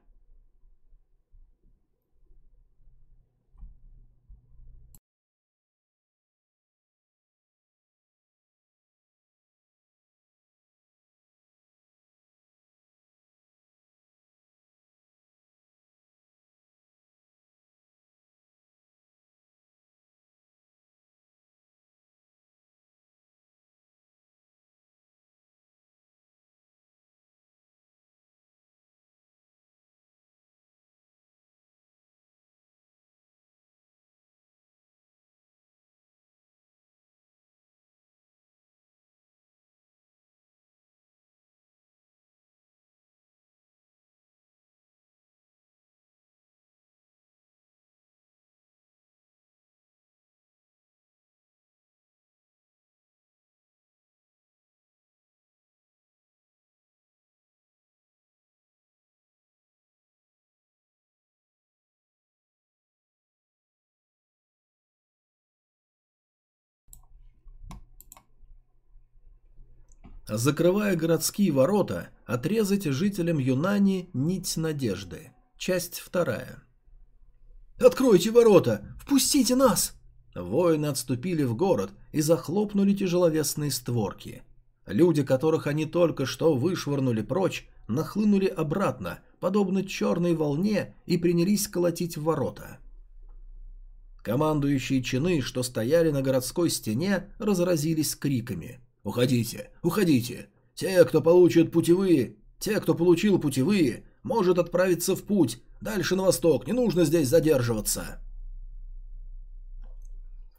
Закрывая городские ворота, отрезать жителям Юнани нить надежды. Часть вторая. «Откройте ворота! Впустите нас!» Воины отступили в город и захлопнули тяжеловесные створки. Люди, которых они только что вышвырнули прочь, нахлынули обратно, подобно черной волне, и принялись колотить в ворота. Командующие чины, что стояли на городской стене, разразились криками. Уходите, уходите. Те, кто получит путевые, те, кто получил путевые, может отправиться в путь, дальше на восток, не нужно здесь задерживаться.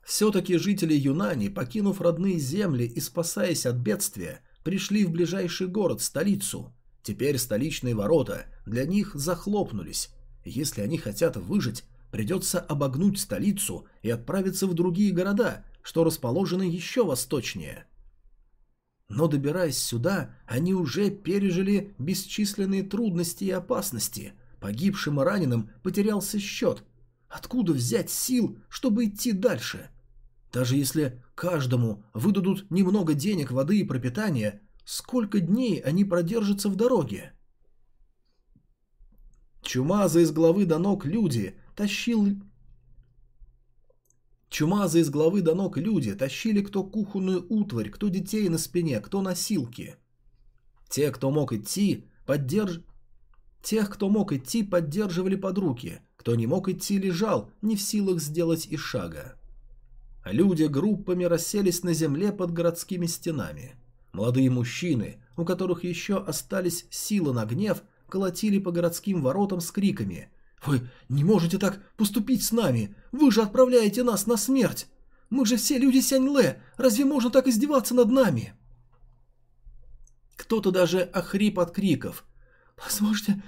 Все-таки жители Юнани, покинув родные земли и спасаясь от бедствия, пришли в ближайший город, столицу. Теперь столичные ворота для них захлопнулись. Если они хотят выжить, придется обогнуть столицу и отправиться в другие города, что расположены еще восточнее. Но добираясь сюда, они уже пережили бесчисленные трудности и опасности. Погибшим и раненым потерялся счет. Откуда взять сил, чтобы идти дальше? Даже если каждому выдадут немного денег, воды и пропитания, сколько дней они продержатся в дороге? Чумазы из головы до ног люди тащил Чумазы из головы до ног люди тащили кто кухонную утварь, кто детей на спине, кто носилки. Те, кто мог идти, поддерж... Тех, кто мог идти, поддерживали под руки, кто не мог идти, лежал, не в силах сделать и шага. Люди группами расселись на земле под городскими стенами. Молодые мужчины, у которых еще остались силы на гнев, колотили по городским воротам с криками «Вы не можете так поступить с нами! Вы же отправляете нас на смерть! Мы же все люди Сяньле! Разве можно так издеваться над нами?» Кто-то даже охрип от криков. «Позвольте...»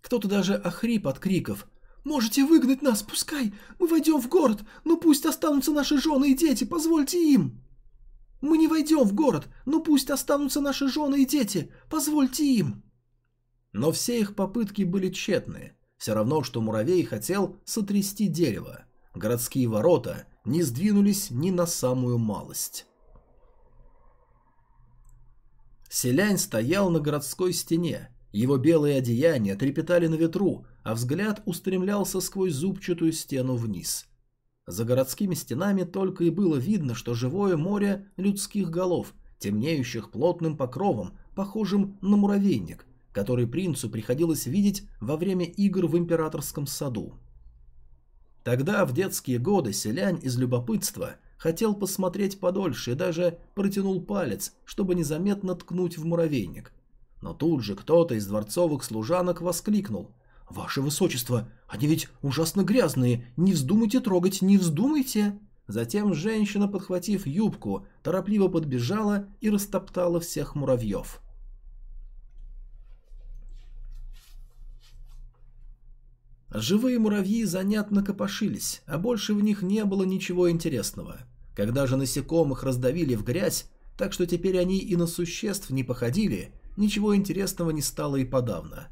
Кто-то даже охрип от криков. «Можете выгнать нас, пускай! Мы войдем в город, но пусть останутся наши жены и дети, позвольте им!» «Мы не войдем в город, но пусть останутся наши жены и дети, позвольте им!» Но все их попытки были тщетны. Все равно, что муравей хотел сотрясти дерево. Городские ворота не сдвинулись ни на самую малость. Селянь стоял на городской стене. Его белые одеяния трепетали на ветру, а взгляд устремлялся сквозь зубчатую стену вниз. За городскими стенами только и было видно, что живое море людских голов, темнеющих плотным покровом, похожим на муравейник, который принцу приходилось видеть во время игр в императорском саду. Тогда, в детские годы, селянь из любопытства хотел посмотреть подольше и даже протянул палец, чтобы незаметно ткнуть в муравейник. Но тут же кто-то из дворцовых служанок воскликнул. «Ваше высочество, они ведь ужасно грязные, не вздумайте трогать, не вздумайте!» Затем женщина, подхватив юбку, торопливо подбежала и растоптала всех муравьев. Живые муравьи занятно копошились, а больше в них не было ничего интересного. Когда же насекомых раздавили в грязь, так что теперь они и на существ не походили, ничего интересного не стало и подавно.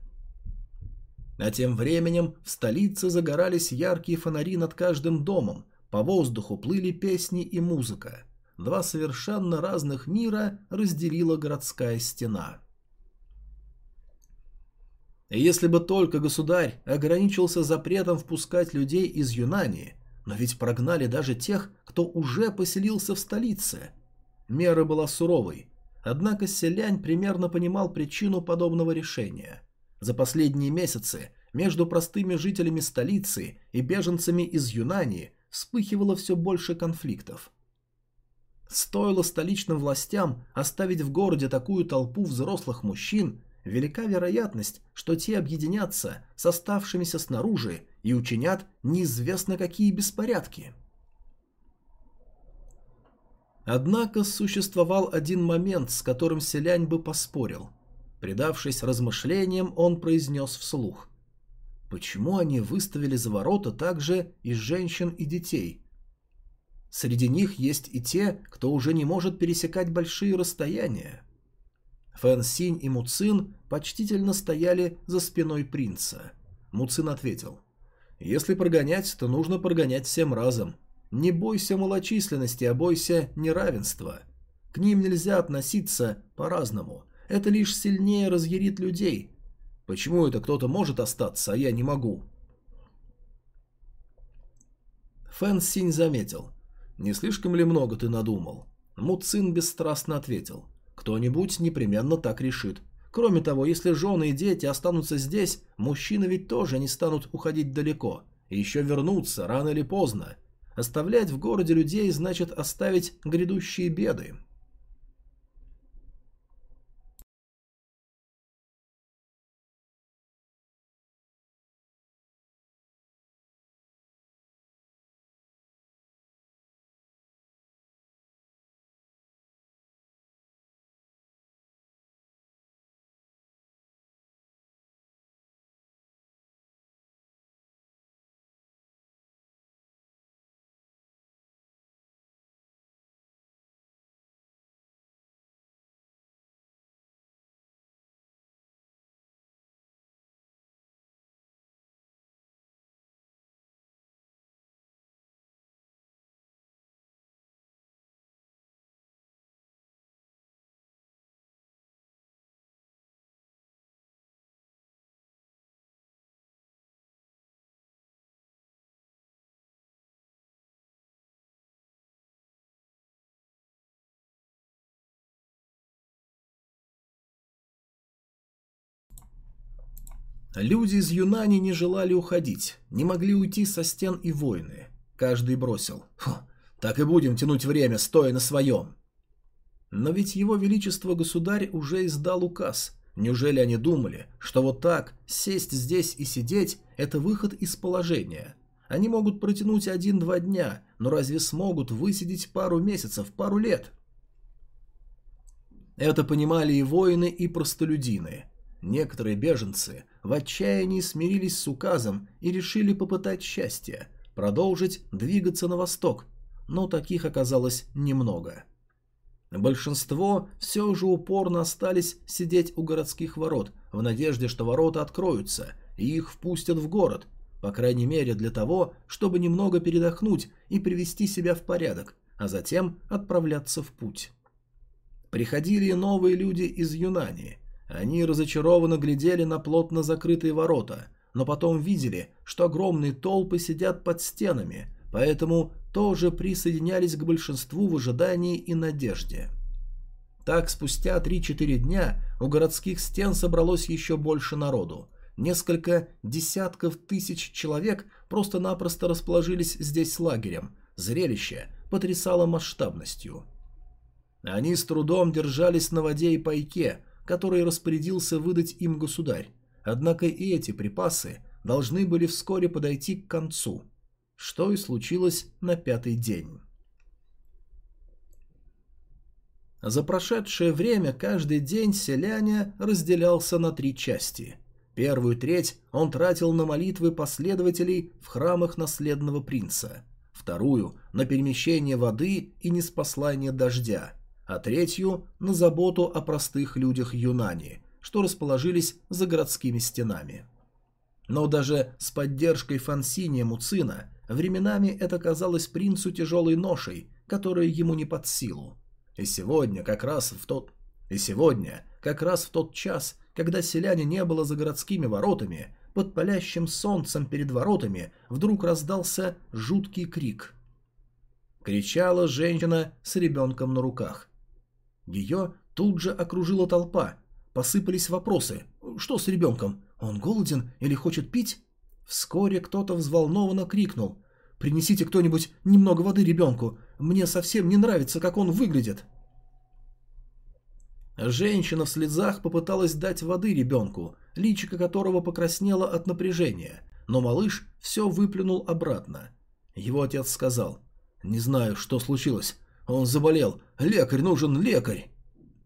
А тем временем в столице загорались яркие фонари над каждым домом, по воздуху плыли песни и музыка. Два совершенно разных мира разделила городская стена. Если бы только государь ограничился запретом впускать людей из Юнани, но ведь прогнали даже тех, кто уже поселился в столице. Мера была суровой, однако Селянь примерно понимал причину подобного решения. За последние месяцы между простыми жителями столицы и беженцами из Юнани вспыхивало все больше конфликтов. Стоило столичным властям оставить в городе такую толпу взрослых мужчин, велика вероятность, что те объединятся с оставшимися снаружи и учинят неизвестно какие беспорядки. Однако существовал один момент, с которым селянь бы поспорил. Предавшись размышлениям, он произнес вслух. Почему они выставили за ворота также и женщин и детей? Среди них есть и те, кто уже не может пересекать большие расстояния. Фэн Синь и Муцин почтительно стояли за спиной принца. Муцин ответил. «Если прогонять, то нужно прогонять всем разом. Не бойся малочисленности, а бойся неравенства. К ним нельзя относиться по-разному. Это лишь сильнее разъярит людей. Почему это кто-то может остаться, а я не могу?» Фэн Синь заметил. «Не слишком ли много ты надумал?» Муцин бесстрастно ответил. Кто-нибудь непременно так решит. Кроме того, если жены и дети останутся здесь, мужчины ведь тоже не станут уходить далеко. И еще вернуться, рано или поздно. Оставлять в городе людей значит оставить грядущие беды. Люди из Юнани не желали уходить, не могли уйти со стен и войны. Каждый бросил. так и будем тянуть время, стоя на своем. Но ведь его величество государь уже издал указ. Неужели они думали, что вот так сесть здесь и сидеть – это выход из положения? Они могут протянуть один-два дня, но разве смогут высидеть пару месяцев, пару лет? Это понимали и воины, и простолюдины. Некоторые беженцы в отчаянии смирились с указом и решили попытать счастье, продолжить двигаться на восток, но таких оказалось немного. Большинство все же упорно остались сидеть у городских ворот, в надежде, что ворота откроются и их впустят в город, по крайней мере для того, чтобы немного передохнуть и привести себя в порядок, а затем отправляться в путь. Приходили новые люди из Юнани – они разочарованно глядели на плотно закрытые ворота, но потом видели, что огромные толпы сидят под стенами, поэтому тоже присоединялись к большинству в ожидании и надежде. Так, спустя 3-4 дня у городских стен собралось еще больше народу. Несколько десятков тысяч человек просто-напросто расположились здесь лагерем. Зрелище потрясало масштабностью. Они с трудом держались на воде и пайке, который распорядился выдать им государь. Однако и эти припасы должны были вскоре подойти к концу, что и случилось на пятый день. За прошедшее время каждый день селяне разделялся на три части. Первую треть он тратил на молитвы последователей в храмах наследного принца. вторую – на перемещение воды и неспослание дождя, а третью – на заботу о простых людях Юнани, что расположились за городскими стенами. Но даже с поддержкой Фансиния Муцина временами это казалось принцу тяжелой ношей, которая ему не под силу. И сегодня, как раз в тот... И сегодня, как раз в тот час, когда селяне не было за городскими воротами, под палящим солнцем перед воротами вдруг раздался жуткий крик. Кричала женщина с ребенком на руках. Ее тут же окружила толпа. Посыпались вопросы. Что с ребенком? Он голоден или хочет пить? Вскоре кто-то взволнованно крикнул. «Принесите кто-нибудь немного воды ребенку. Мне совсем не нравится, как он выглядит». Женщина в слезах попыталась дать воды ребенку, личико которого покраснело от напряжения, но малыш все выплюнул обратно. Его отец сказал, «Не знаю, что случилось. Он заболел. Лекарь нужен, лекарь!»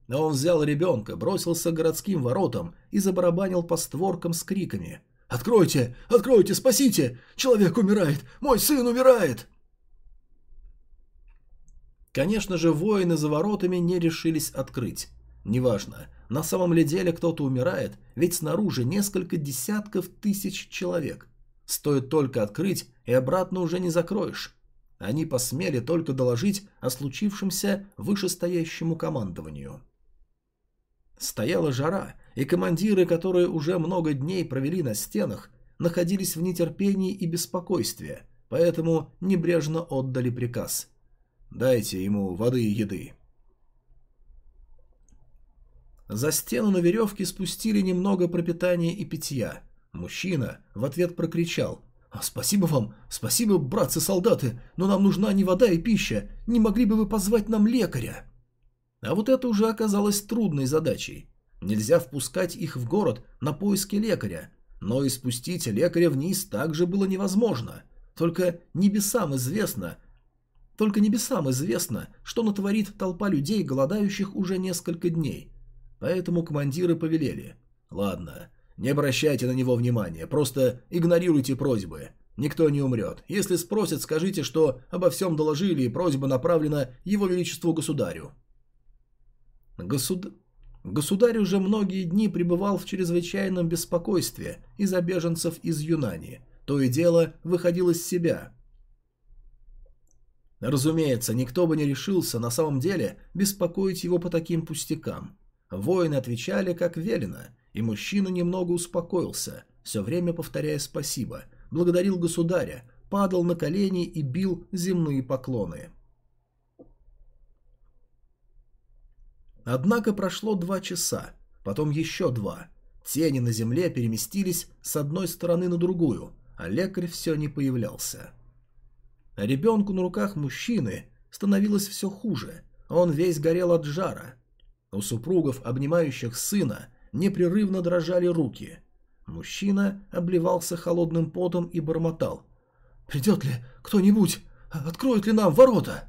Но он взял ребенка, бросился к городским воротам и забарабанил по створкам с криками. «Откройте! Откройте! Спасите! Человек умирает! Мой сын умирает!» Конечно же, воины за воротами не решились открыть. Неважно, на самом ли деле кто-то умирает, ведь снаружи несколько десятков тысяч человек. Стоит только открыть, и обратно уже не закроешь. Они посмели только доложить о случившемся вышестоящему командованию. Стояла жара, и командиры, которые уже много дней провели на стенах, находились в нетерпении и беспокойстве, поэтому небрежно отдали приказ. «Дайте ему воды и еды». За стену на веревке спустили немного пропитания и питья. Мужчина в ответ прокричал «Спасибо вам, спасибо, братцы-солдаты, но нам нужна не вода и пища, не могли бы вы позвать нам лекаря?» А вот это уже оказалось трудной задачей. Нельзя впускать их в город на поиски лекаря, но и спустить лекаря вниз также было невозможно. Только небесам известно, только небесам известно, что натворит толпа людей, голодающих уже несколько дней. Поэтому командиры повелели. «Ладно, не обращайте на него внимания, просто игнорируйте просьбы. Никто не умрет. Если спросят, скажите, что обо всем доложили и просьба направлена его величеству государю». Госуд... Государь уже многие дни пребывал в чрезвычайном беспокойстве из-за беженцев из Юнани. То и дело выходил из себя. Разумеется, никто бы не решился на самом деле беспокоить его по таким пустякам. Воины отвечали, как велено, и мужчина немного успокоился, все время повторяя спасибо, благодарил государя, падал на колени и бил земные поклоны. Однако прошло два часа, потом еще два. Тени на земле переместились с одной стороны на другую, а лекарь все не появлялся. А ребенку на руках мужчины становилось все хуже, он весь горел от жара. У супругов, обнимающих сына, непрерывно дрожали руки. Мужчина обливался холодным потом и бормотал. «Придет ли кто-нибудь? Откроет ли нам ворота?»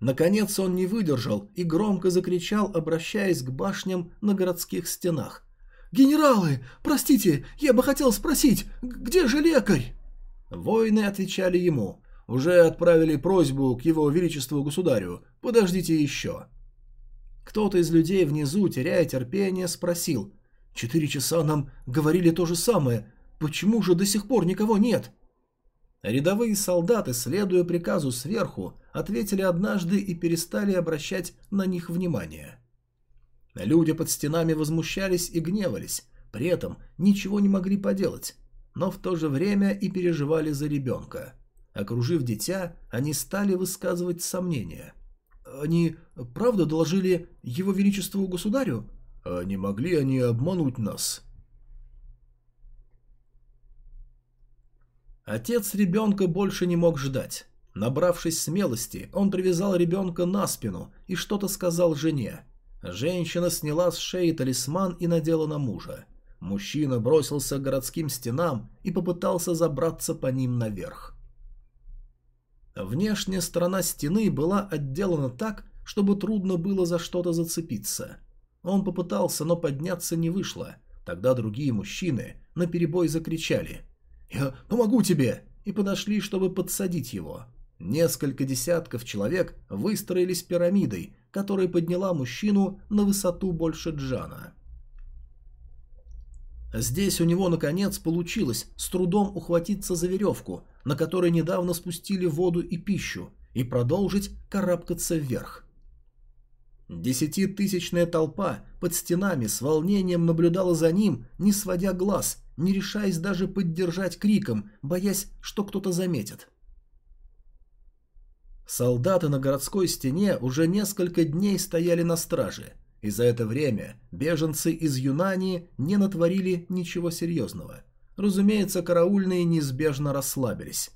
Наконец он не выдержал и громко закричал, обращаясь к башням на городских стенах. «Генералы, простите, я бы хотел спросить, где же лекарь?» Воины отвечали ему. «Уже отправили просьбу к его величеству государю. Подождите еще». Кто-то из людей внизу, теряя терпение, спросил. «Четыре часа нам говорили то же самое. Почему же до сих пор никого нет?» Рядовые солдаты, следуя приказу сверху, ответили однажды и перестали обращать на них внимание. Люди под стенами возмущались и гневались, при этом ничего не могли поделать, но в то же время и переживали за ребенка. Окружив дитя, они стали высказывать сомнения. Они правда доложили его величеству государю? А не могли они обмануть нас? Отец ребенка больше не мог ждать. Набравшись смелости, он привязал ребенка на спину и что-то сказал жене. Женщина сняла с шеи талисман и надела на мужа. Мужчина бросился к городским стенам и попытался забраться по ним наверх. Внешняя сторона стены была отделана так, чтобы трудно было за что-то зацепиться. Он попытался, но подняться не вышло. Тогда другие мужчины наперебой закричали – «Я помогу тебе!» и подошли, чтобы подсадить его. Несколько десятков человек выстроились пирамидой, которая подняла мужчину на высоту больше Джана. Здесь у него, наконец, получилось с трудом ухватиться за веревку, на которой недавно спустили воду и пищу, и продолжить карабкаться вверх. Десятитысячная толпа под стенами с волнением наблюдала за ним, не сводя глаз, не решаясь даже поддержать криком, боясь, что кто-то заметит. Солдаты на городской стене уже несколько дней стояли на страже, и за это время беженцы из Юнани не натворили ничего серьезного. Разумеется, караульные неизбежно расслабились.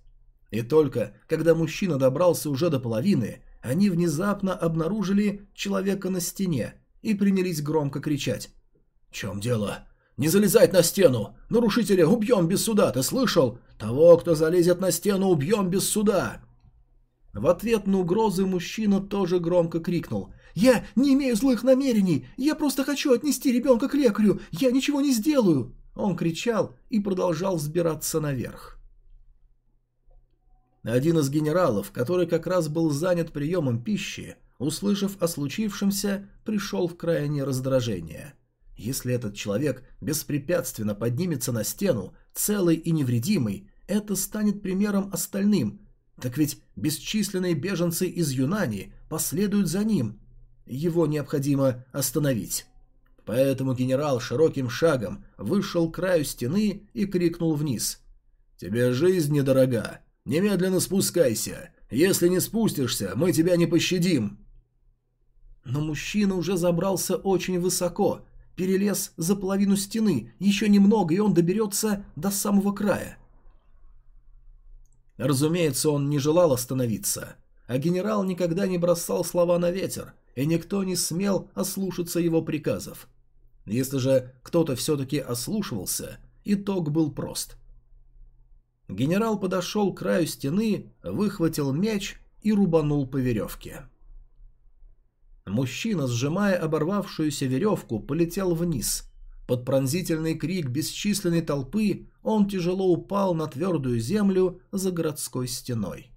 И только когда мужчина добрался уже до половины, они внезапно обнаружили человека на стене и принялись громко кричать. «В чем дело? Не залезать на стену! Нарушителя убьем без суда, ты слышал? Того, кто залезет на стену, убьем без суда!» В ответ на угрозы мужчина тоже громко крикнул. «Я не имею злых намерений! Я просто хочу отнести ребенка к лекарю! Я ничего не сделаю!» Он кричал и продолжал взбираться наверх. Один из генералов, который как раз был занят приемом пищи, услышав о случившемся, пришел в крайнее раздражение. Если этот человек беспрепятственно поднимется на стену, целый и невредимый, это станет примером остальным, так ведь бесчисленные беженцы из Юнани последуют за ним. Его необходимо остановить. Поэтому генерал широким шагом вышел к краю стены и крикнул вниз. «Тебе жизнь недорога. Немедленно спускайся. Если не спустишься, мы тебя не пощадим». Но мужчина уже забрался очень высоко, перелез за половину стены, еще немного, и он доберется до самого края. Разумеется, он не желал остановиться, а генерал никогда не бросал слова на ветер, и никто не смел ослушаться его приказов. Если же кто-то все-таки ослушивался, итог был прост. Генерал подошел к краю стены, выхватил меч и рубанул по веревке. Мужчина, сжимая оборвавшуюся веревку, полетел вниз. Под пронзительный крик бесчисленной толпы он тяжело упал на твердую землю за городской стеной.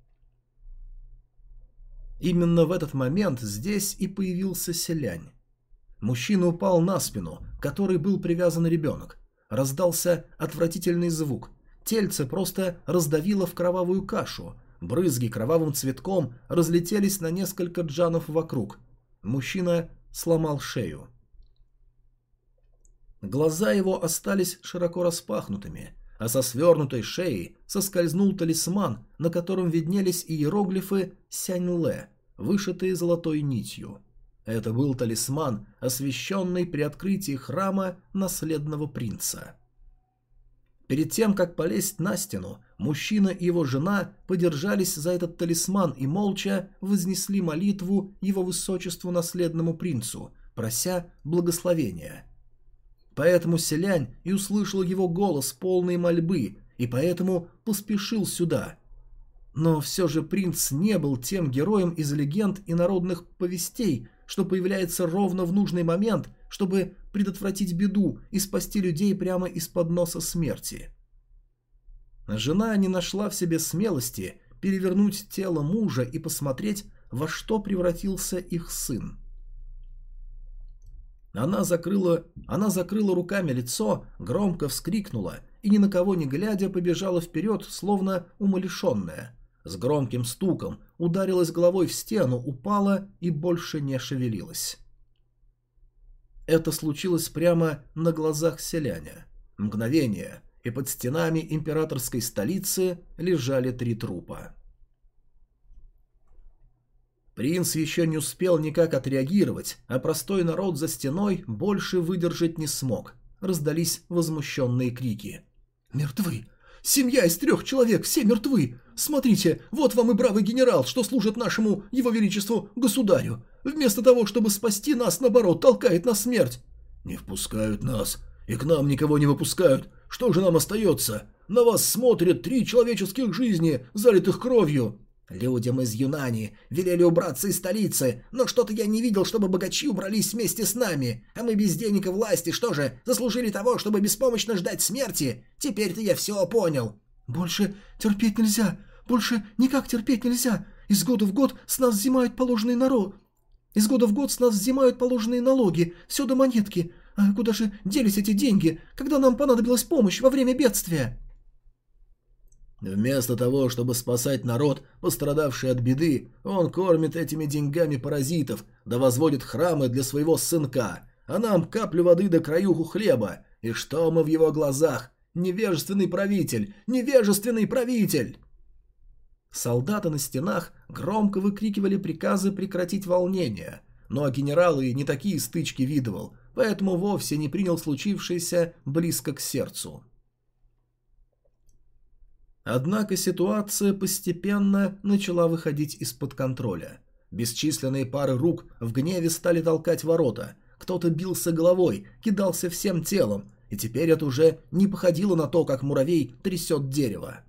Именно в этот момент здесь и появился селянь. Мужчина упал на спину, к которой был привязан ребенок. Раздался отвратительный звук. Тельце просто раздавило в кровавую кашу. Брызги кровавым цветком разлетелись на несколько джанов вокруг. Мужчина сломал шею. Глаза его остались широко распахнутыми, а со свернутой шеей соскользнул талисман, на котором виднелись иероглифы «Сянь-Ле», вышитые золотой нитью. Это был талисман, освященный при открытии храма наследного принца. Перед тем, как полезть на стену, мужчина и его жена подержались за этот талисман и молча вознесли молитву его высочеству наследному принцу, прося благословения – Поэтому селянь и услышал его голос полной мольбы, и поэтому поспешил сюда. Но все же принц не был тем героем из легенд и народных повестей, что появляется ровно в нужный момент, чтобы предотвратить беду и спасти людей прямо из-под носа смерти. Жена не нашла в себе смелости перевернуть тело мужа и посмотреть, во что превратился их сын. Она закрыла, она закрыла руками лицо, громко вскрикнула и, ни на кого не глядя, побежала вперед, словно умалишенная. С громким стуком ударилась головой в стену, упала и больше не шевелилась. Это случилось прямо на глазах селяня. Мгновение, и под стенами императорской столицы лежали три трупа. Принц еще не успел никак отреагировать, а простой народ за стеной больше выдержать не смог. Раздались возмущенные крики. «Мертвы! Семья из трех человек, все мертвы! Смотрите, вот вам и бравый генерал, что служит нашему, его величеству, государю! Вместо того, чтобы спасти нас, наоборот, толкает на смерть!» «Не впускают нас, и к нам никого не выпускают. Что же нам остается? На вас смотрят три человеческих жизни, залитых кровью!» Людям из Юнани велели убраться из столицы, но что-то я не видел, чтобы богачи убрались вместе с нами. А мы без денег и власти, что же, заслужили того, чтобы беспомощно ждать смерти? Теперь-то я все понял. «Больше терпеть нельзя! Больше никак терпеть нельзя! Из года в год с нас взимают положенные народ... Из года в год с нас взимают положенные налоги, все до монетки. А куда же делись эти деньги, когда нам понадобилась помощь во время бедствия?» Вместо того, чтобы спасать народ, пострадавший от беды, он кормит этими деньгами паразитов, да возводит храмы для своего сынка, а нам каплю воды до краюху хлеба. И что мы в его глазах? Невежественный правитель! Невежественный правитель!» Солдаты на стенах громко выкрикивали приказы прекратить волнение, но генералы не такие стычки видывал, поэтому вовсе не принял случившееся близко к сердцу. Однако ситуация постепенно начала выходить из-под контроля. Бесчисленные пары рук в гневе стали толкать ворота, кто-то бился головой, кидался всем телом, и теперь это уже не походило на то, как муравей трясет дерево.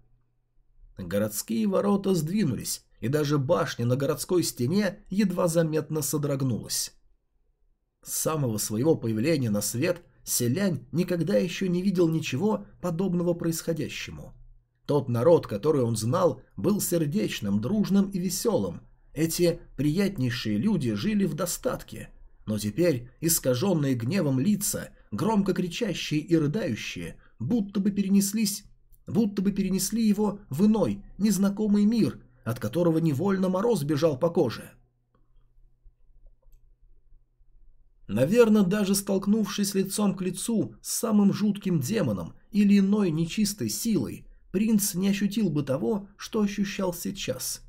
Городские ворота сдвинулись, и даже башня на городской стене едва заметно содрогнулась. С самого своего появления на свет Селянь никогда еще не видел ничего подобного происходящему. Тот народ, который он знал, был сердечным, дружным и веселым. Эти приятнейшие люди жили в достатке. Но теперь искаженные гневом лица, громко кричащие и рыдающие, будто бы перенеслись, будто бы перенесли его в иной, незнакомый мир, от которого невольно мороз бежал по коже. Наверное, даже столкнувшись лицом к лицу с самым жутким демоном или иной нечистой силой, принц не ощутил бы того, что ощущал сейчас.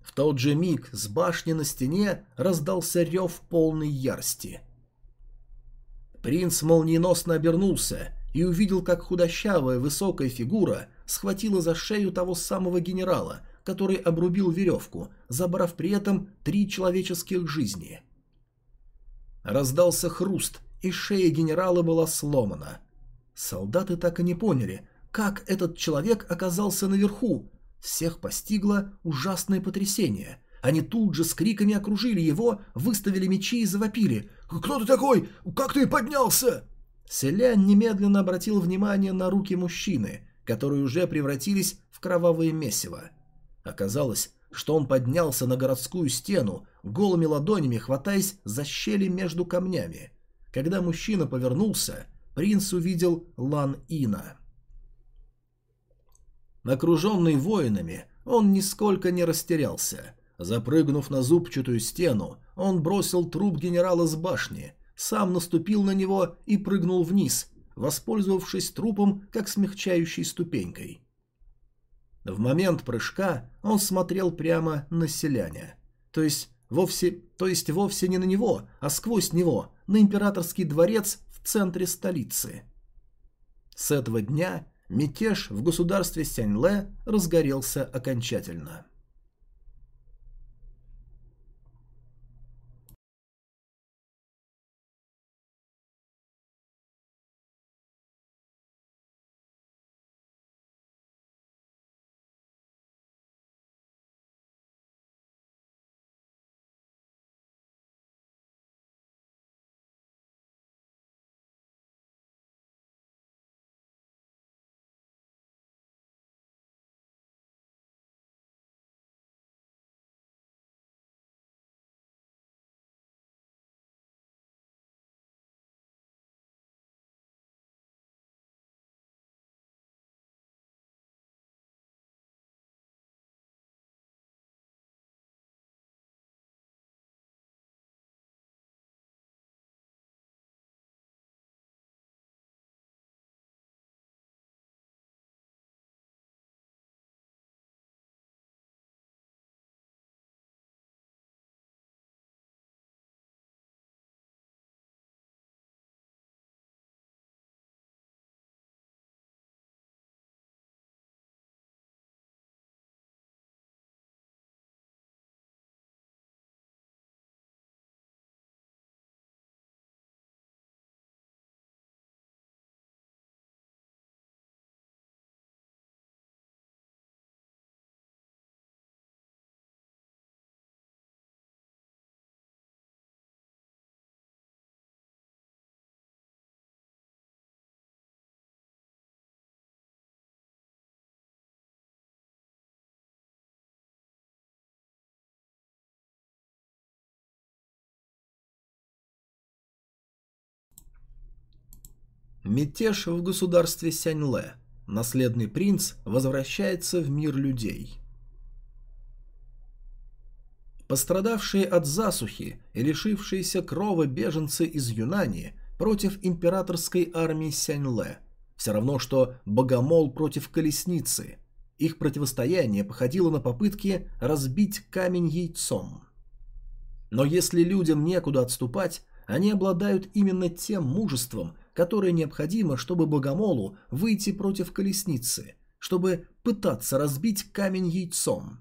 В тот же миг с башни на стене раздался рев полной ярости. Принц молниеносно обернулся и увидел, как худощавая высокая фигура схватила за шею того самого генерала, который обрубил веревку, забрав при этом три человеческих жизни. Раздался хруст, и шея генерала была сломана. Солдаты так и не поняли, как этот человек оказался наверху. Всех постигло ужасное потрясение. Они тут же с криками окружили его, выставили мечи и завопили. «Кто ты такой? Как ты поднялся?» Селянь немедленно обратил внимание на руки мужчины, которые уже превратились в кровавое месиво. Оказалось, что он поднялся на городскую стену, голыми ладонями хватаясь за щели между камнями. Когда мужчина повернулся, принц увидел Лан Ина. Окруженный воинами, он нисколько не растерялся. Запрыгнув на зубчатую стену, он бросил труп генерала с башни, сам наступил на него и прыгнул вниз, воспользовавшись трупом как смягчающей ступенькой. В момент прыжка он смотрел прямо на селяня. То есть вовсе, то есть вовсе не на него, а сквозь него, на императорский дворец в центре столицы. С этого дня мятеж в государстве Сяньле разгорелся окончательно. Мятеж в государстве Сяньле. Наследный принц возвращается в мир людей. Пострадавшие от засухи и лишившиеся крова беженцы из Юнани против императорской армии Сяньле. Все равно, что богомол против колесницы. Их противостояние походило на попытки разбить камень яйцом. Но если людям некуда отступать, они обладают именно тем мужеством, которое необходимо, чтобы богомолу выйти против колесницы, чтобы пытаться разбить камень яйцом.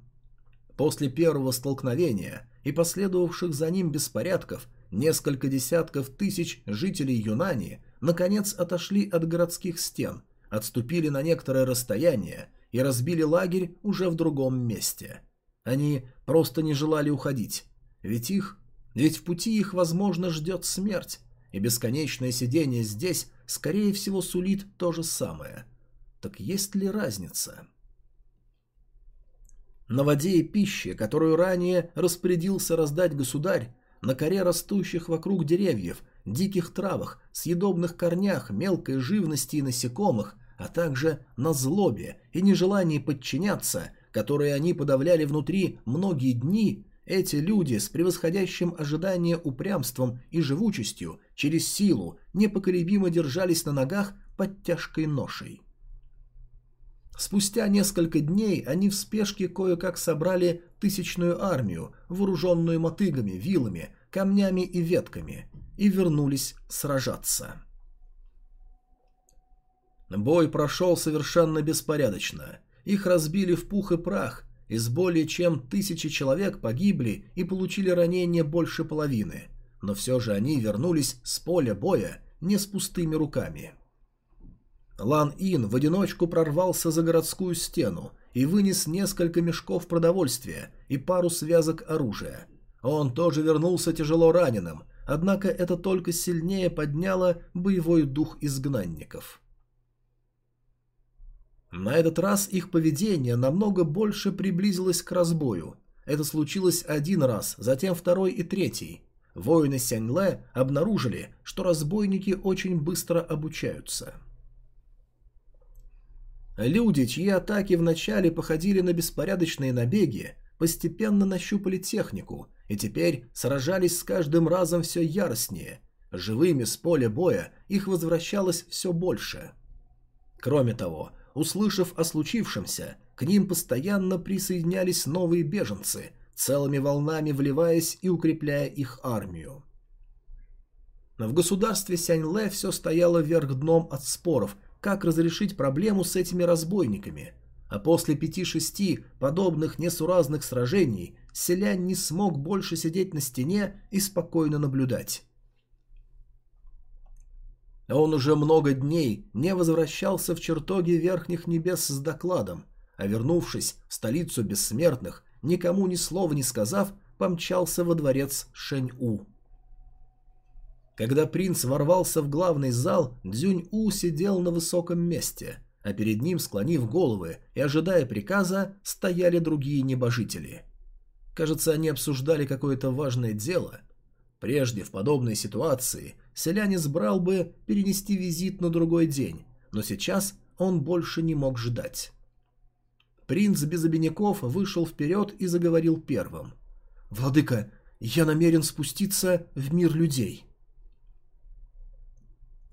После первого столкновения и последовавших за ним беспорядков несколько десятков тысяч жителей Юнани наконец отошли от городских стен, отступили на некоторое расстояние и разбили лагерь уже в другом месте. Они просто не желали уходить, ведь их, ведь в пути их, возможно, ждет смерть, и бесконечное сидение здесь, скорее всего, сулит то же самое. Так есть ли разница? На воде и пище, которую ранее распорядился раздать государь, на коре растущих вокруг деревьев, диких травах, съедобных корнях, мелкой живности и насекомых, а также на злобе и нежелании подчиняться, которые они подавляли внутри многие дни, эти люди с превосходящим ожидание упрямством и живучестью через силу непоколебимо держались на ногах под тяжкой ношей. Спустя несколько дней они в спешке кое-как собрали тысячную армию, вооруженную мотыгами, вилами, камнями и ветками, и вернулись сражаться. Бой прошел совершенно беспорядочно. Их разбили в пух и прах, из более чем тысячи человек погибли и получили ранения больше половины, но все же они вернулись с поля боя не с пустыми руками. Лан Ин в одиночку прорвался за городскую стену и вынес несколько мешков продовольствия и пару связок оружия. Он тоже вернулся тяжело раненым, однако это только сильнее подняло боевой дух изгнанников. На этот раз их поведение намного больше приблизилось к разбою. Это случилось один раз, затем второй и третий. Воины Сяньле обнаружили, что разбойники очень быстро обучаются. Люди, чьи атаки вначале походили на беспорядочные набеги, постепенно нащупали технику и теперь сражались с каждым разом все яростнее. Живыми с поля боя их возвращалось все больше. Кроме того, Услышав о случившемся, к ним постоянно присоединялись новые беженцы, целыми волнами вливаясь и укрепляя их армию. В государстве Сяньле все стояло вверх дном от споров, как разрешить проблему с этими разбойниками. А после пяти-шести подобных несуразных сражений селянь не смог больше сидеть на стене и спокойно наблюдать. Он уже много дней не возвращался в чертоги Верхних Небес с докладом, а вернувшись в столицу бессмертных, никому ни слова не сказав, помчался во дворец Шэнь-У. Когда принц ворвался в главный зал, Дзюнь-У сидел на высоком месте, а перед ним, склонив головы и ожидая приказа, стояли другие небожители. Кажется, они обсуждали какое-то важное дело. Прежде в подобной ситуации селянин брал бы перенести визит на другой день, но сейчас он больше не мог ждать. Принц без обиняков вышел вперед и заговорил первым. «Владыка, я намерен спуститься в мир людей».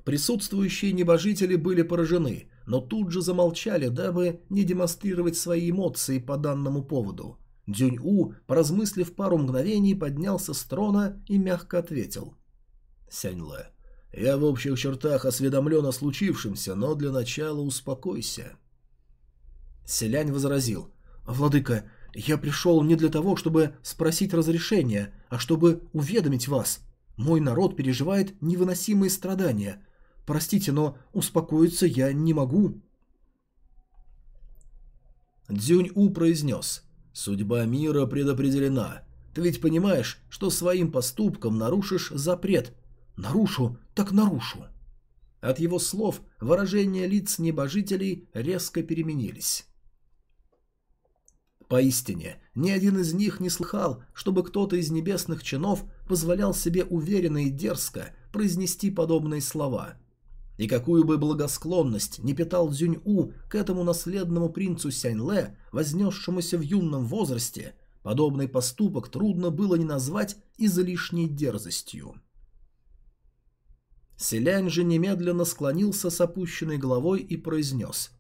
Присутствующие небожители были поражены, но тут же замолчали, дабы не демонстрировать свои эмоции по данному поводу. Дюнь-У, поразмыслив пару мгновений, поднялся с трона и мягко ответил. Сяньле. «Я в общих чертах осведомлен о случившемся, но для начала успокойся». Селянь возразил. «Владыка, я пришел не для того, чтобы спросить разрешения, а чтобы уведомить вас. Мой народ переживает невыносимые страдания. Простите, но успокоиться я не могу». Дзюнь-У произнес. «Судьба мира предопределена. Ты ведь понимаешь, что своим поступком нарушишь запрет, «Нарушу, так нарушу!» От его слов выражения лиц небожителей резко переменились. Поистине, ни один из них не слыхал, чтобы кто-то из небесных чинов позволял себе уверенно и дерзко произнести подобные слова. И какую бы благосклонность не питал Цзюнь-У к этому наследному принцу Сяньле, вознесшемуся в юном возрасте, подобный поступок трудно было не назвать излишней дерзостью. Селянь же немедленно склонился с опущенной головой и произнес.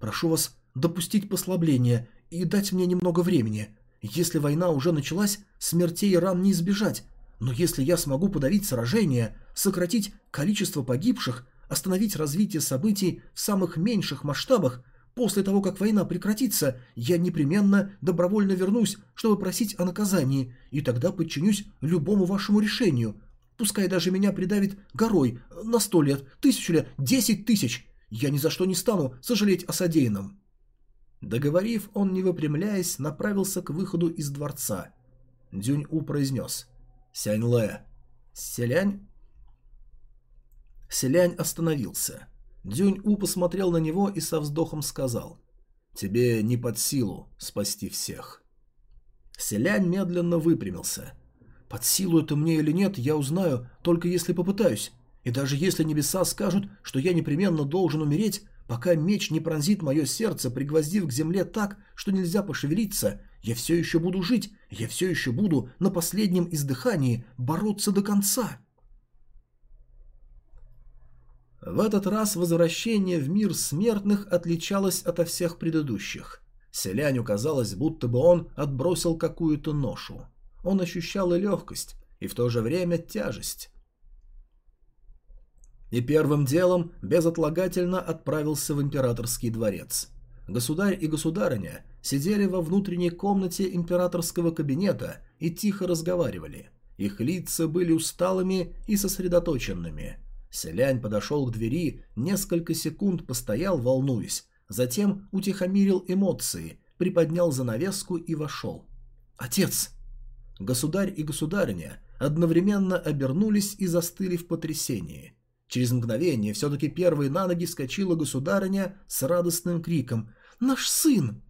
«Прошу вас допустить послабление и дать мне немного времени. Если война уже началась, смертей и ран не избежать. Но если я смогу подавить сражение, сократить количество погибших, остановить развитие событий в самых меньших масштабах, после того, как война прекратится, я непременно добровольно вернусь, чтобы просить о наказании, и тогда подчинюсь любому вашему решению. Пускай даже меня придавит горой на сто лет, тысячу лет, десять тысяч. Я ни за что не стану сожалеть о содеянном». Договорив, он, не выпрямляясь, направился к выходу из дворца. Дюнь-У произнес «Сянь-Лэ». «Селянь?» Селянь остановился. Дюнь-У посмотрел на него и со вздохом сказал «Тебе не под силу спасти всех». Селянь медленно выпрямился. «Под силу это мне или нет, я узнаю, только если попытаюсь. И даже если небеса скажут, что я непременно должен умереть, пока меч не пронзит мое сердце, пригвоздив к земле так, что нельзя пошевелиться, я все еще буду жить, я все еще буду на последнем издыхании бороться до конца». В этот раз возвращение в мир смертных отличалось ото всех предыдущих. Селяню казалось, будто бы он отбросил какую-то ношу. Он ощущал и легкость, и в то же время тяжесть. И первым делом безотлагательно отправился в императорский дворец. Государь и государыня сидели во внутренней комнате императорского кабинета и тихо разговаривали. Их лица были усталыми и сосредоточенными. Селянь подошел к двери, несколько секунд постоял, волнуясь, затем утихомирил эмоции, приподнял занавеску и вошел. «Отец!» Государь и государыня одновременно обернулись и застыли в потрясении. Через мгновение все-таки первой на ноги скочила государыня с радостным криком «Наш сын!».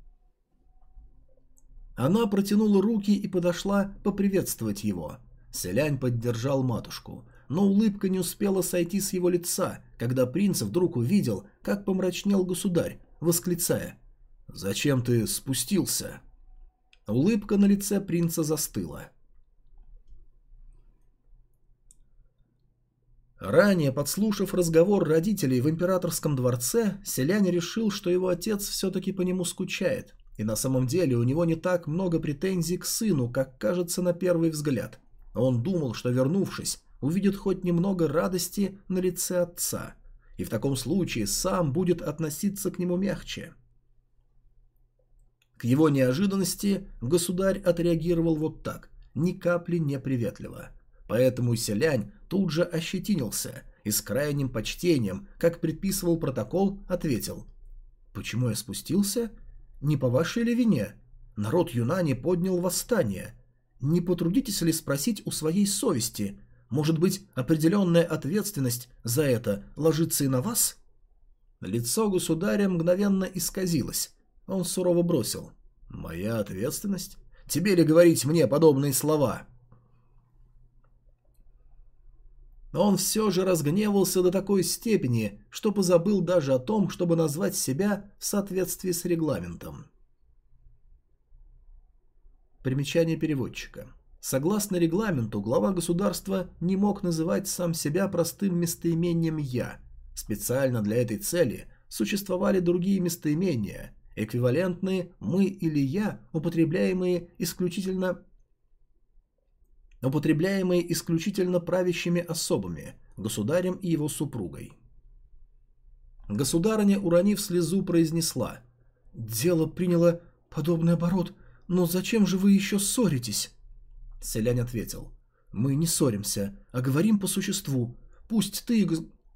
Она протянула руки и подошла поприветствовать его. Селянь поддержал матушку но улыбка не успела сойти с его лица, когда принц вдруг увидел, как помрачнел государь, восклицая «Зачем ты спустился?» Улыбка на лице принца застыла. Ранее, подслушав разговор родителей в императорском дворце, селянин решил, что его отец все-таки по нему скучает, и на самом деле у него не так много претензий к сыну, как кажется на первый взгляд. Он думал, что вернувшись, увидит хоть немного радости на лице отца, и в таком случае сам будет относиться к нему мягче. К его неожиданности государь отреагировал вот так, ни капли не приветливо. Поэтому селянь тут же ощетинился и с крайним почтением, как предписывал протокол, ответил. «Почему я спустился? Не по вашей ли вине? Народ Юнани поднял восстание. Не потрудитесь ли спросить у своей совести, может быть, определенная ответственность за это ложится и на вас? Лицо государя мгновенно исказилось. Он сурово бросил. «Моя ответственность? Тебе ли говорить мне подобные слова?» Он все же разгневался до такой степени, что позабыл даже о том, чтобы назвать себя в соответствии с регламентом. Примечание переводчика. Согласно регламенту, глава государства не мог называть сам себя простым местоимением «я». Специально для этой цели существовали другие местоимения, эквивалентные «мы» или «я», употребляемые исключительно употребляемые исключительно правящими особами, государем и его супругой. Государыня, уронив слезу, произнесла «Дело приняло подобный оборот, но зачем же вы еще ссоритесь?» Селянь ответил. «Мы не ссоримся, а говорим по существу. Пусть ты,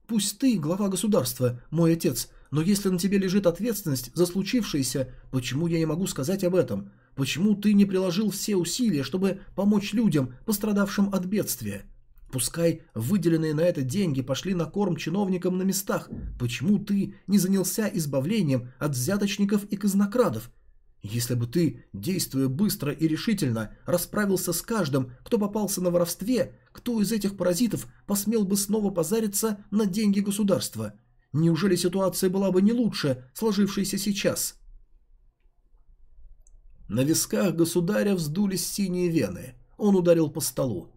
пусть ты глава государства, мой отец, но если на тебе лежит ответственность за случившееся, почему я не могу сказать об этом? Почему ты не приложил все усилия, чтобы помочь людям, пострадавшим от бедствия? Пускай выделенные на это деньги пошли на корм чиновникам на местах. Почему ты не занялся избавлением от взяточников и казнокрадов? Если бы ты, действуя быстро и решительно, расправился с каждым, кто попался на воровстве, кто из этих паразитов посмел бы снова позариться на деньги государства? Неужели ситуация была бы не лучше, сложившейся сейчас? На висках государя вздулись синие вены. Он ударил по столу.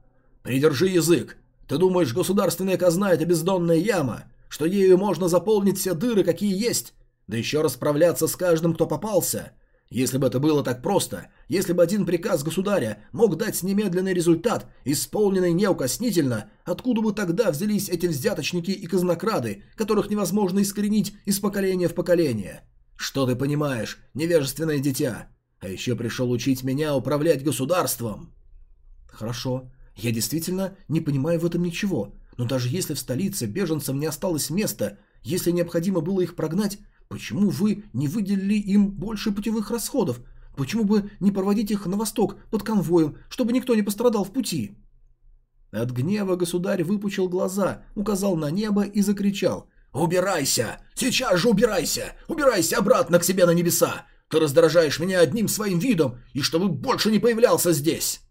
«Придержи язык! Ты думаешь, государственная казна – это бездонная яма? Что ею можно заполнить все дыры, какие есть? Да еще расправляться с каждым, кто попался? Если бы это было так просто, если бы один приказ государя мог дать немедленный результат, исполненный неукоснительно, откуда бы тогда взялись эти взяточники и казнокрады, которых невозможно искоренить из поколения в поколение? Что ты понимаешь, невежественное дитя? А еще пришел учить меня управлять государством. Хорошо, я действительно не понимаю в этом ничего, но даже если в столице беженцам не осталось места, если необходимо было их прогнать, Почему вы не выделили им больше путевых расходов? Почему бы не проводить их на восток под конвоем, чтобы никто не пострадал в пути? От гнева государь выпучил глаза, указал на небо и закричал. «Убирайся! Сейчас же убирайся! Убирайся обратно к себе на небеса! Ты раздражаешь меня одним своим видом, и чтобы больше не появлялся здесь!»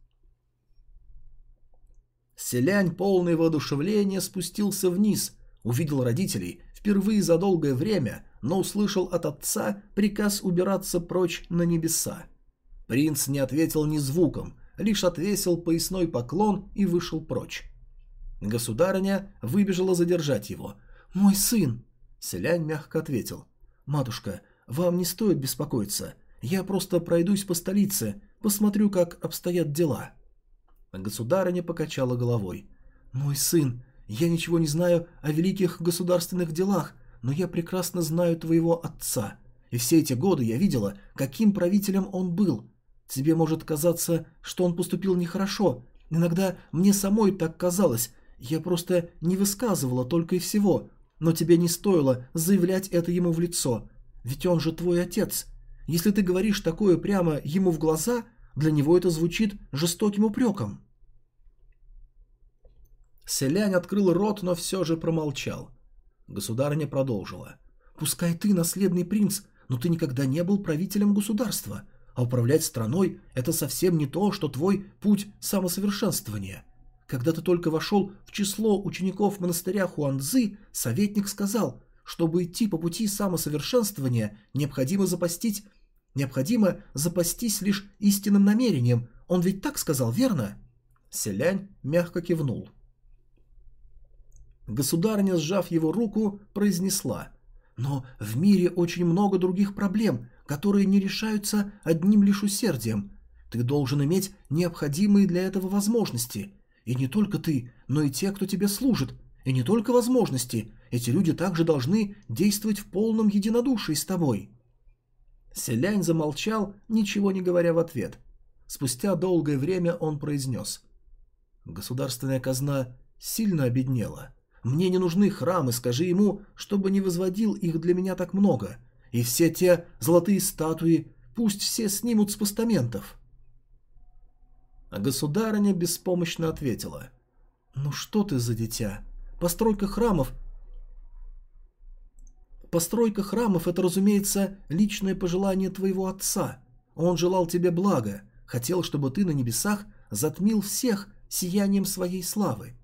Селянь, полный воодушевления, спустился вниз, увидел родителей, впервые за долгое время но услышал от отца приказ убираться прочь на небеса. Принц не ответил ни звуком, лишь отвесил поясной поклон и вышел прочь. Государыня выбежала задержать его. «Мой сын!» Селянь мягко ответил. «Матушка, вам не стоит беспокоиться. Я просто пройдусь по столице, посмотрю, как обстоят дела». Государыня покачала головой. «Мой сын, я ничего не знаю о великих государственных делах, но я прекрасно знаю твоего отца, и все эти годы я видела, каким правителем он был. Тебе может казаться, что он поступил нехорошо. Иногда мне самой так казалось. Я просто не высказывала только и всего. Но тебе не стоило заявлять это ему в лицо. Ведь он же твой отец. Если ты говоришь такое прямо ему в глаза, для него это звучит жестоким упреком. Селянь открыл рот, но все же промолчал. Государыня продолжила. «Пускай ты наследный принц, но ты никогда не был правителем государства, а управлять страной – это совсем не то, что твой путь самосовершенствования. Когда ты только вошел в число учеников монастыря Хуанцзы, советник сказал, чтобы идти по пути самосовершенствования, необходимо запастить Необходимо запастись лишь истинным намерением. Он ведь так сказал, верно?» Селянь мягко кивнул. Государня, сжав его руку, произнесла. «Но в мире очень много других проблем, которые не решаются одним лишь усердием. Ты должен иметь необходимые для этого возможности. И не только ты, но и те, кто тебе служит. И не только возможности. Эти люди также должны действовать в полном единодушии с тобой». Селянь замолчал, ничего не говоря в ответ. Спустя долгое время он произнес. «Государственная казна сильно обеднела. Мне не нужны храмы, скажи ему, чтобы не возводил их для меня так много. И все те золотые статуи, пусть все снимут с постаментов». А государыня беспомощно ответила. «Ну что ты за дитя? Постройка храмов... Постройка храмов – это, разумеется, личное пожелание твоего отца. Он желал тебе блага, хотел, чтобы ты на небесах затмил всех сиянием своей славы.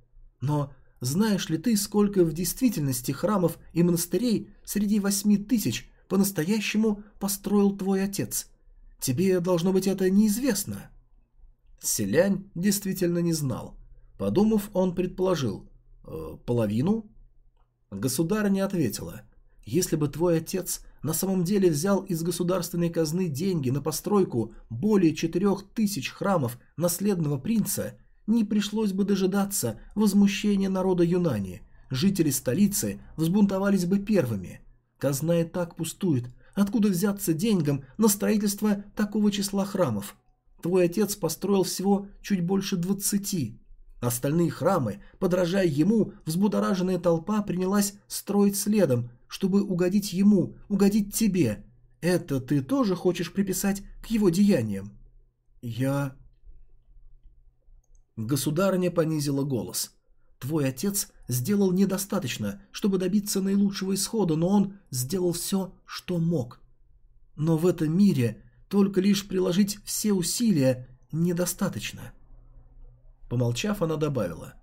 Но знаешь ли ты, сколько в действительности храмов и монастырей среди восьми тысяч по-настоящему построил твой отец? Тебе, должно быть, это неизвестно». Селянь действительно не знал. Подумав, он предположил. «Э, «Половину?» Государыня ответила. «Если бы твой отец на самом деле взял из государственной казны деньги на постройку более четырех тысяч храмов наследного принца, не пришлось бы дожидаться возмущения народа Юнани. Жители столицы взбунтовались бы первыми. Казна и так пустует. Откуда взяться деньгам на строительство такого числа храмов? Твой отец построил всего чуть больше двадцати. Остальные храмы, подражая ему, взбудораженная толпа принялась строить следом, чтобы угодить ему, угодить тебе. Это ты тоже хочешь приписать к его деяниям? Я Государыня понизила голос. «Твой отец сделал недостаточно, чтобы добиться наилучшего исхода, но он сделал все, что мог. Но в этом мире только лишь приложить все усилия недостаточно. Помолчав, она добавила.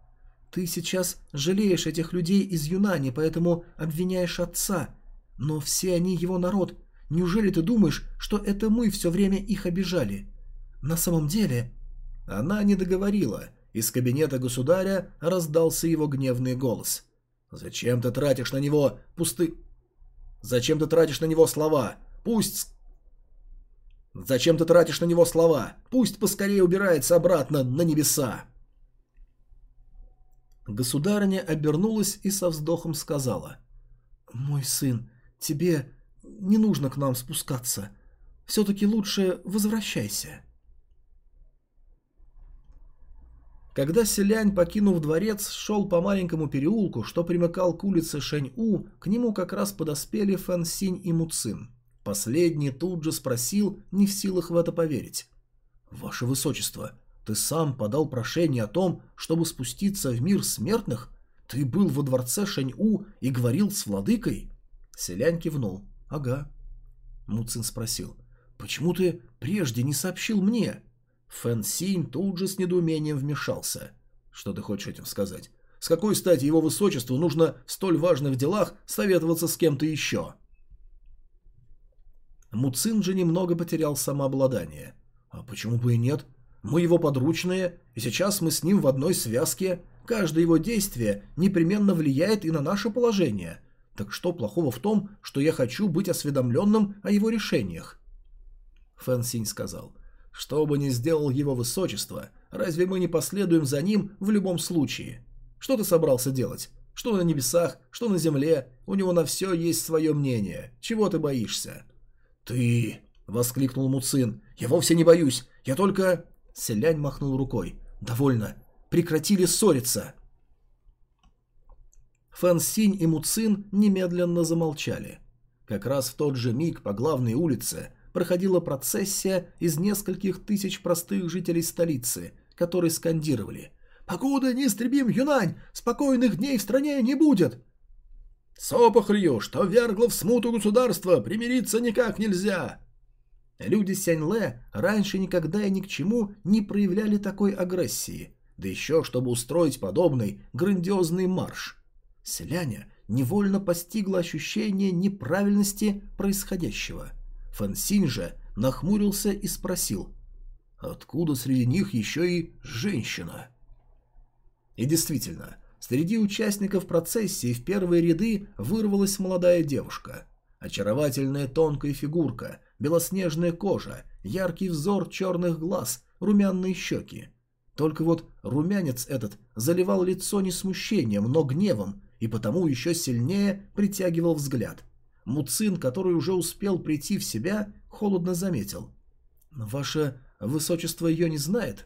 Ты сейчас жалеешь этих людей из Юнани, поэтому обвиняешь отца. Но все они его народ. Неужели ты думаешь, что это мы все время их обижали? На самом деле...» Она не договорила. Из кабинета государя раздался его гневный голос. «Зачем ты тратишь на него пусты... Зачем ты тратишь на него слова? Пусть... Зачем ты тратишь на него слова? Пусть поскорее убирается обратно на небеса!» Государыня обернулась и со вздохом сказала. «Мой сын, тебе не нужно к нам спускаться. Все-таки лучше возвращайся». Когда селянь, покинув дворец, шел по маленькому переулку, что примыкал к улице Шэнь-У, к нему как раз подоспели Фэн Синь и Муцин. Последний тут же спросил, не в силах в это поверить. «Ваше Высочество, ты сам подал прошение о том, чтобы спуститься в мир смертных? Ты был во дворце Шэнь-У и говорил с владыкой?» Селянь кивнул. «Ага». Муцин спросил. «Почему ты прежде не сообщил мне?» Фэн Синь тут же с недоумением вмешался. «Что ты хочешь этим сказать? С какой стати его высочеству нужно в столь важных делах советоваться с кем-то еще?» Муцин же немного потерял самообладание. «А почему бы и нет? Мы его подручные, и сейчас мы с ним в одной связке. Каждое его действие непременно влияет и на наше положение. Так что плохого в том, что я хочу быть осведомленным о его решениях?» Фэн Синь сказал. «Что бы ни сделал его высочество, разве мы не последуем за ним в любом случае? Что ты собрался делать? Что на небесах, что на земле, у него на все есть свое мнение. Чего ты боишься?» «Ты...» — воскликнул Муцин. «Я вовсе не боюсь. Я только...» Селянь махнул рукой. «Довольно. Прекратили ссориться!» Фэн Синь и Муцин немедленно замолчали. Как раз в тот же миг по главной улице проходила процессия из нескольких тысяч простых жителей столицы, которые скандировали «Покуда не истребим Юнань, спокойных дней в стране не будет!» «С опухолью, что вергло в смуту государства, примириться никак нельзя!» Люди Сяньле раньше никогда и ни к чему не проявляли такой агрессии, да еще чтобы устроить подобный грандиозный марш. Селяня невольно постигло ощущение неправильности происходящего. Фансинь же нахмурился и спросил, откуда среди них еще и женщина? И действительно, среди участников процессии в первые ряды вырвалась молодая девушка. Очаровательная тонкая фигурка, белоснежная кожа, яркий взор черных глаз, румяные щеки. Только вот румянец этот заливал лицо не смущением, но гневом, и потому еще сильнее притягивал взгляд. Муцин, который уже успел прийти в себя, холодно заметил. «Ваше высочество ее не знает?»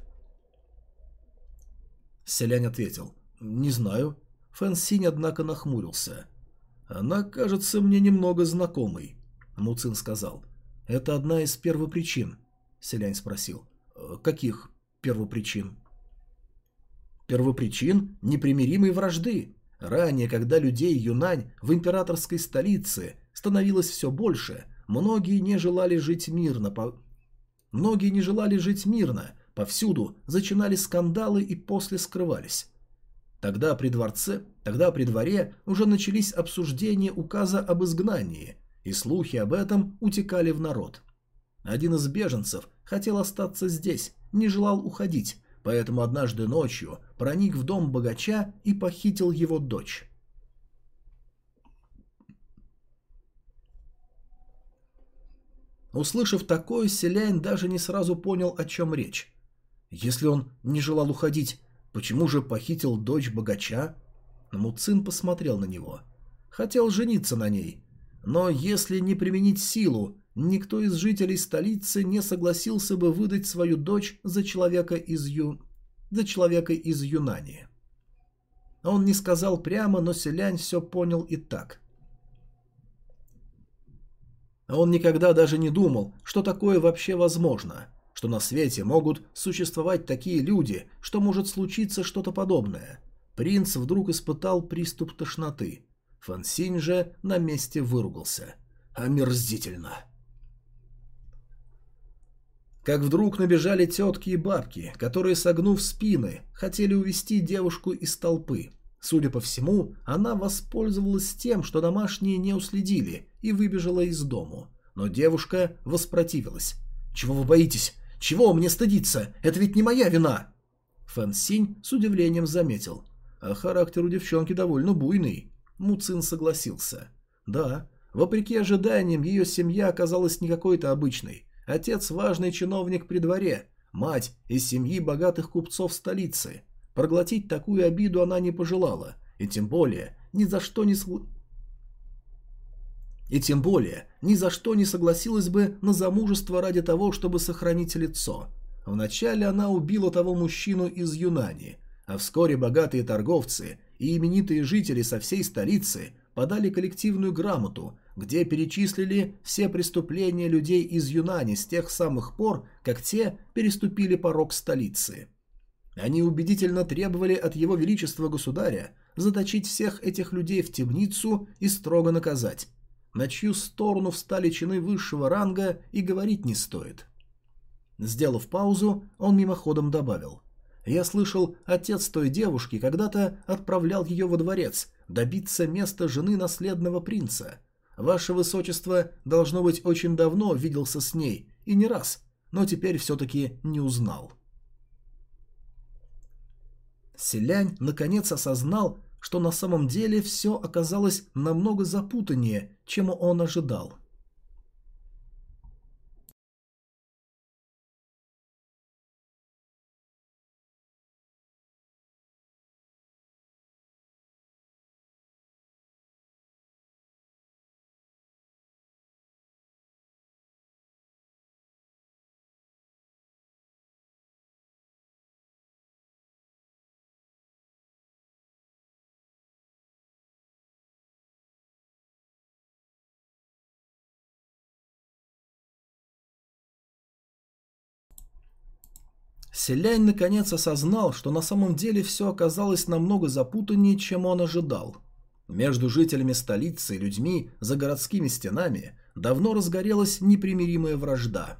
Селянь ответил. «Не знаю». Фэн Синь, однако, нахмурился. «Она кажется мне немного знакомой», — Муцин сказал. «Это одна из первопричин», — Селянь спросил. «Э, «Каких первопричин?» «Первопричин непримиримой вражды. Ранее, когда людей Юнань в императорской столице становилось все больше, многие не желали жить мирно, по... многие не желали жить мирно, повсюду зачинали скандалы и после скрывались. Тогда при дворце, тогда при дворе уже начались обсуждения указа об изгнании, и слухи об этом утекали в народ. Один из беженцев хотел остаться здесь, не желал уходить, поэтому однажды ночью проник в дом богача и похитил его дочь. Услышав такое, Селянь даже не сразу понял, о чем речь. Если он не желал уходить, почему же похитил дочь богача? Муцин посмотрел на него. Хотел жениться на ней, но если не применить силу, никто из жителей столицы не согласился бы выдать свою дочь за человека из Ю... за человека из Юнани. Он не сказал прямо, но Селянь все понял и так. Он никогда даже не думал, что такое вообще возможно, что на свете могут существовать такие люди, что может случиться что-то подобное. Принц вдруг испытал приступ тошноты – Фансинь же на месте выругался. Омерзительно. как вдруг набежали тетки и бабки, которые, согнув спины, хотели увести девушку из толпы. Судя по всему, она воспользовалась тем, что домашние не уследили, и выбежала из дому. Но девушка воспротивилась. «Чего вы боитесь? Чего мне стыдиться? Это ведь не моя вина!» Фэн Синь с удивлением заметил. А характер у девчонки довольно буйный. Муцин согласился. Да, вопреки ожиданиям, ее семья оказалась не какой-то обычной. Отец – важный чиновник при дворе, мать – из семьи богатых купцов столицы. Проглотить такую обиду она не пожелала, и тем более ни за что не. И тем более ни за что не согласилась бы на замужество ради того, чтобы сохранить лицо. Вначале она убила того мужчину из Юнани, а вскоре богатые торговцы и именитые жители со всей столицы подали коллективную грамоту, где перечислили все преступления людей из Юнани с тех самых пор, как те переступили порог столицы. Они убедительно требовали от его величества государя заточить всех этих людей в темницу и строго наказать. На чью сторону встали чины высшего ранга и говорить не стоит. Сделав паузу, он мимоходом добавил. «Я слышал, отец той девушки когда-то отправлял ее во дворец, добиться места жены наследного принца. Ваше высочество, должно быть, очень давно виделся с ней, и не раз, но теперь все-таки не узнал». Селянь наконец осознал, что на самом деле все оказалось намного запутаннее, чем он ожидал. Селянь наконец осознал, что на самом деле все оказалось намного запутаннее, чем он ожидал. Между жителями столицы и людьми за городскими стенами давно разгорелась непримиримая вражда.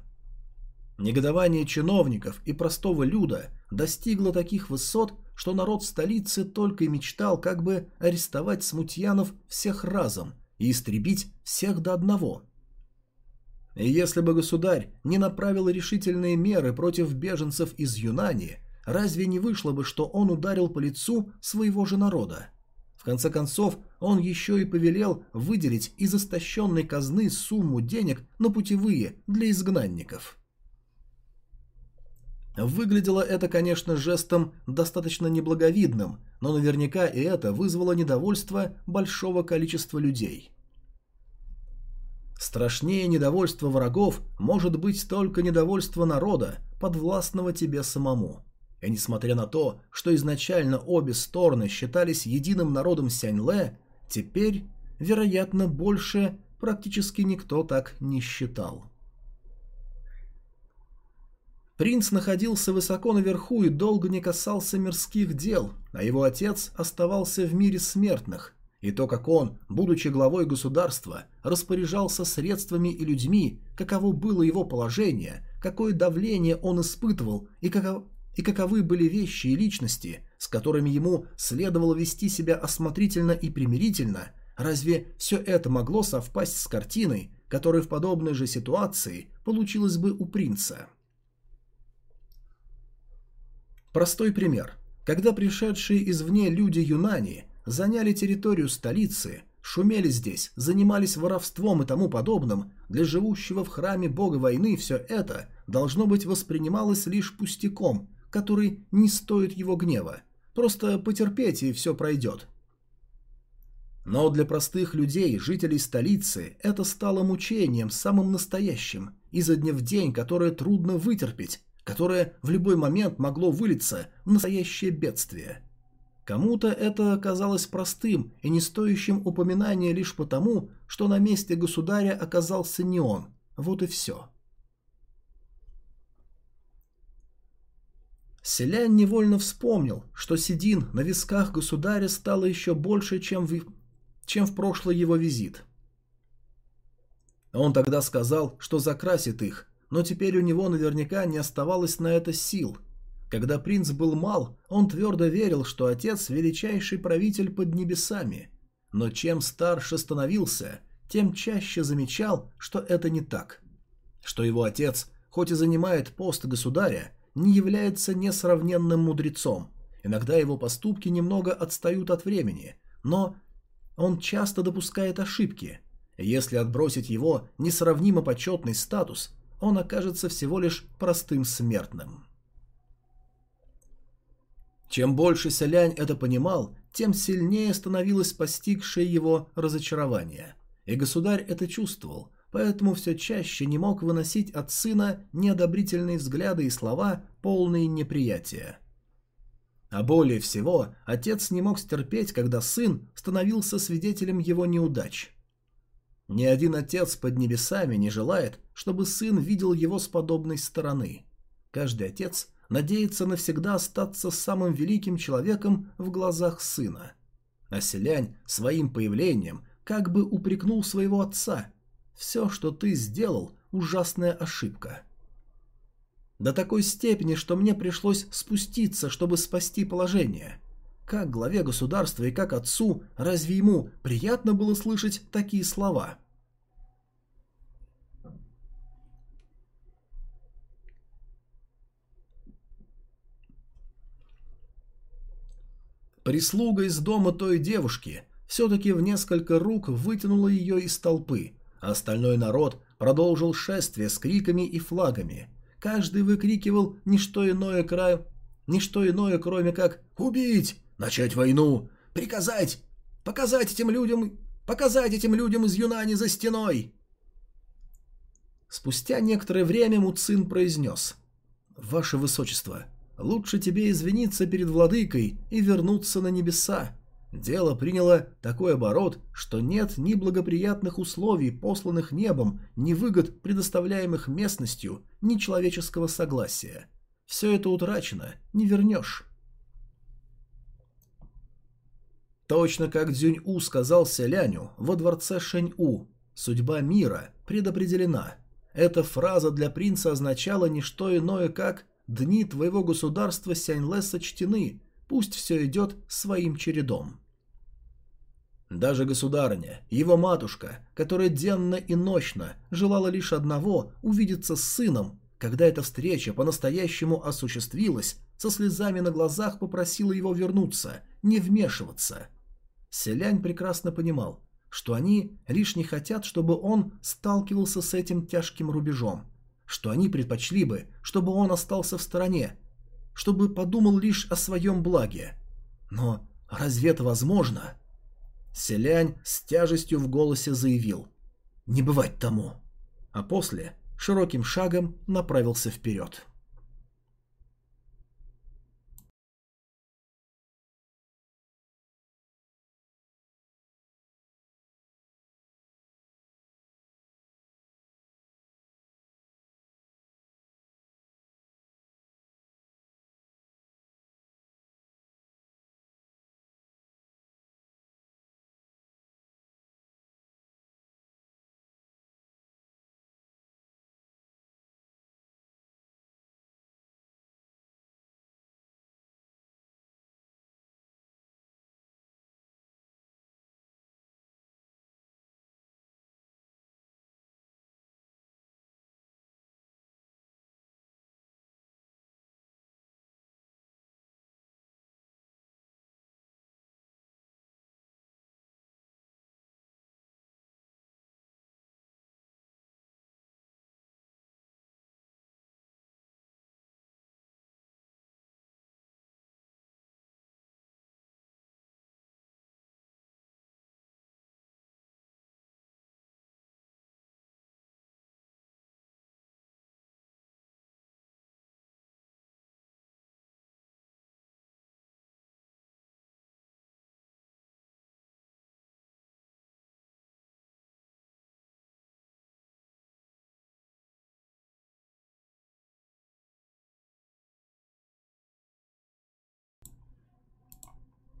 Негодование чиновников и простого люда достигло таких высот, что народ столицы только и мечтал как бы арестовать смутьянов всех разом и истребить всех до одного – если бы государь не направил решительные меры против беженцев из Юнани, разве не вышло бы, что он ударил по лицу своего же народа? В конце концов, он еще и повелел выделить из истощенной казны сумму денег на путевые для изгнанников. Выглядело это, конечно, жестом достаточно неблаговидным, но наверняка и это вызвало недовольство большого количества людей. Страшнее недовольства врагов может быть только недовольство народа, подвластного тебе самому. И несмотря на то, что изначально обе стороны считались единым народом Сяньле, теперь, вероятно, больше практически никто так не считал. Принц находился высоко наверху и долго не касался мирских дел, а его отец оставался в мире смертных, и то, как он, будучи главой государства, распоряжался средствами и людьми, каково было его положение, какое давление он испытывал и, каков... и каковы были вещи и личности, с которыми ему следовало вести себя осмотрительно и примирительно, разве все это могло совпасть с картиной, которая в подобной же ситуации получилась бы у принца? Простой пример. Когда пришедшие извне люди Юнани – заняли территорию столицы, шумели здесь, занимались воровством и тому подобным, для живущего в храме бога войны все это должно быть воспринималось лишь пустяком, который не стоит его гнева. Просто потерпеть и все пройдет. Но для простых людей, жителей столицы, это стало мучением самым настоящим, изо дня в день, которое трудно вытерпеть, которое в любой момент могло вылиться в настоящее бедствие – Кому-то это казалось простым и не стоящим упоминания лишь потому, что на месте государя оказался не он. Вот и все. Селянь невольно вспомнил, что седин на висках государя стало еще больше, чем в, чем в прошлый его визит. Он тогда сказал, что закрасит их, но теперь у него наверняка не оставалось на это сил. Когда принц был мал, он твердо верил, что отец – величайший правитель под небесами. Но чем старше становился, тем чаще замечал, что это не так. Что его отец, хоть и занимает пост государя, не является несравненным мудрецом. Иногда его поступки немного отстают от времени, но он часто допускает ошибки. Если отбросить его несравнимо почетный статус, он окажется всего лишь простым смертным. Чем больше Селянь это понимал, тем сильнее становилось постигшее его разочарование. И государь это чувствовал, поэтому все чаще не мог выносить от сына неодобрительные взгляды и слова, полные неприятия. А более всего, отец не мог стерпеть, когда сын становился свидетелем его неудач. Ни один отец под небесами не желает, чтобы сын видел его с подобной стороны. Каждый отец надеется навсегда остаться самым великим человеком в глазах сына. А селянь своим появлением как бы упрекнул своего отца. «Все, что ты сделал, ужасная ошибка». До такой степени, что мне пришлось спуститься, чтобы спасти положение. Как главе государства и как отцу, разве ему приятно было слышать такие слова? Прислуга из дома той девушки все-таки в несколько рук вытянула ее из толпы, а остальной народ продолжил шествие с криками и флагами. Каждый выкрикивал не что иное, кра... не что иное кроме как «Убить! Начать войну! Приказать! Показать этим людям... Показать этим людям из Юнани за стеной!» Спустя некоторое время Муцин произнес «Ваше Высочество, Лучше тебе извиниться перед владыкой и вернуться на небеса. Дело приняло такой оборот, что нет ни благоприятных условий, посланных небом, ни выгод, предоставляемых местностью, ни человеческого согласия. Все это утрачено, не вернешь. Точно как Дзюнь-У сказал Селяню во дворце Шэнь-У, судьба мира предопределена. Эта фраза для принца означала не что иное, как Дни твоего государства Сяньле сочтены, пусть все идет своим чередом. Даже государыня, его матушка, которая денно и ночно желала лишь одного – увидеться с сыном, когда эта встреча по-настоящему осуществилась, со слезами на глазах попросила его вернуться, не вмешиваться. Селянь прекрасно понимал, что они лишь не хотят, чтобы он сталкивался с этим тяжким рубежом, что они предпочли бы, чтобы он остался в стороне, чтобы подумал лишь о своем благе. Но разве это возможно? Селянь с тяжестью в голосе заявил «Не бывать тому», а после широким шагом направился вперед.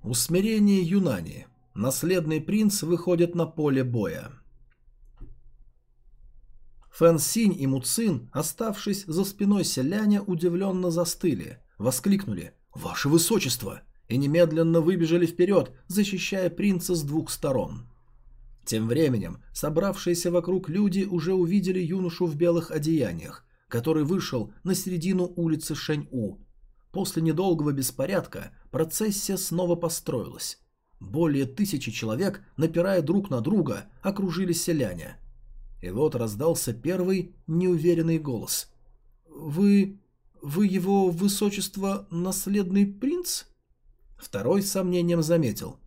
Усмирение Юнани. Наследный принц выходит на поле боя. Фэн Синь и Муцин, оставшись за спиной селяня, удивленно застыли, воскликнули «Ваше Высочество!» и немедленно выбежали вперед, защищая принца с двух сторон. Тем временем собравшиеся вокруг люди уже увидели юношу в белых одеяниях, который вышел на середину улицы Шэнь-У. После недолгого беспорядка процессия снова построилась. Более тысячи человек, напирая друг на друга, окружили селяне. И вот раздался первый неуверенный голос. «Вы... вы его высочество наследный принц?» Второй с сомнением заметил.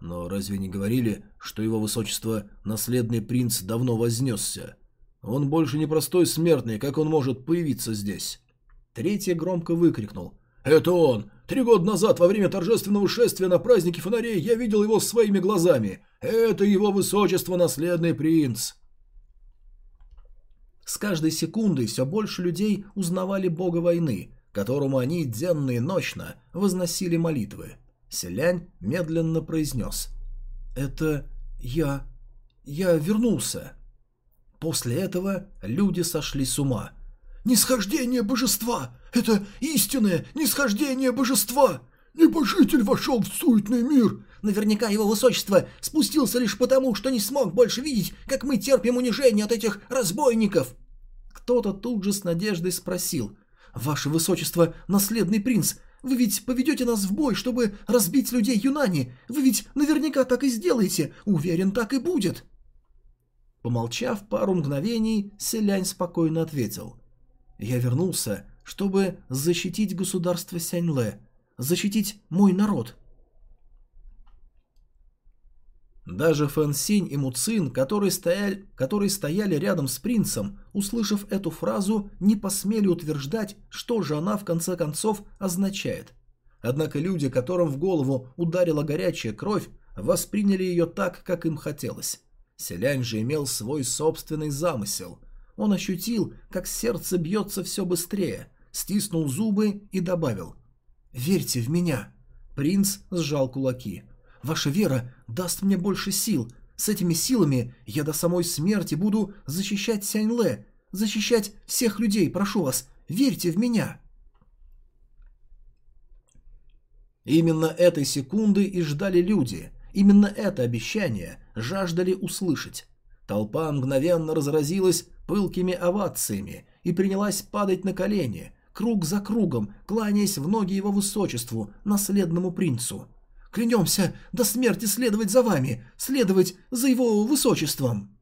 «Но разве не говорили, что его высочество наследный принц давно вознесся? Он больше не простой смертный, как он может появиться здесь?» Третий громко выкрикнул. «Это он! Три года назад, во время торжественного шествия на празднике фонарей, я видел его своими глазами. Это его высочество наследный принц!» С каждой секундой все больше людей узнавали бога войны, которому они денно и ночно возносили молитвы. Селянь медленно произнес. «Это я... я вернулся». После этого люди сошли с ума. «Нисхождение божества! Это истинное нисхождение божества! Небожитель вошел в суетный мир! Наверняка его высочество спустился лишь потому, что не смог больше видеть, как мы терпим унижение от этих разбойников!» Кто-то тут же с надеждой спросил. «Ваше высочество, наследный принц, вы ведь поведете нас в бой, чтобы разбить людей Юнани? Вы ведь наверняка так и сделаете, уверен, так и будет!» Помолчав пару мгновений, Селянь спокойно ответил. «Я вернулся, чтобы защитить государство Сяньле, защитить мой народ». Даже Фэн Синь и Муцин, которые стояли, которые стояли рядом с принцем, услышав эту фразу, не посмели утверждать, что же она в конце концов означает. Однако люди, которым в голову ударила горячая кровь, восприняли ее так, как им хотелось. Селянь же имел свой собственный замысел. Он ощутил, как сердце бьется все быстрее, стиснул зубы и добавил «Верьте в меня». Принц сжал кулаки – Ваша вера даст мне больше сил. С этими силами я до самой смерти буду защищать Сяньле, защищать всех людей, прошу вас, верьте в меня». Именно этой секунды и ждали люди. Именно это обещание жаждали услышать. Толпа мгновенно разразилась пылкими овациями и принялась падать на колени, круг за кругом, кланяясь в ноги его высочеству, наследному принцу. Клянемся до смерти следовать за вами, следовать за его высочеством!»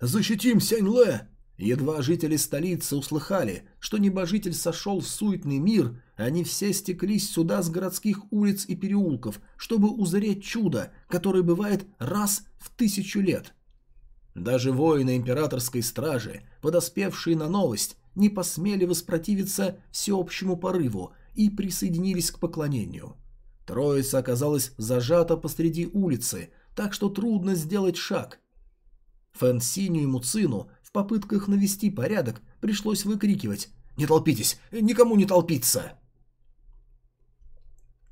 «Защитим Сяньле!» Едва жители столицы услыхали, что небожитель сошел в суетный мир, они все стеклись сюда с городских улиц и переулков, чтобы узреть чудо, которое бывает раз в тысячу лет. Даже воины императорской стражи, подоспевшие на новость, не посмели воспротивиться всеобщему порыву и присоединились к поклонению. Троица оказалась зажата посреди улицы, так что трудно сделать шаг. Фэн Синю и Муцину в попытках навести порядок пришлось выкрикивать «Не толпитесь! Никому не толпиться!»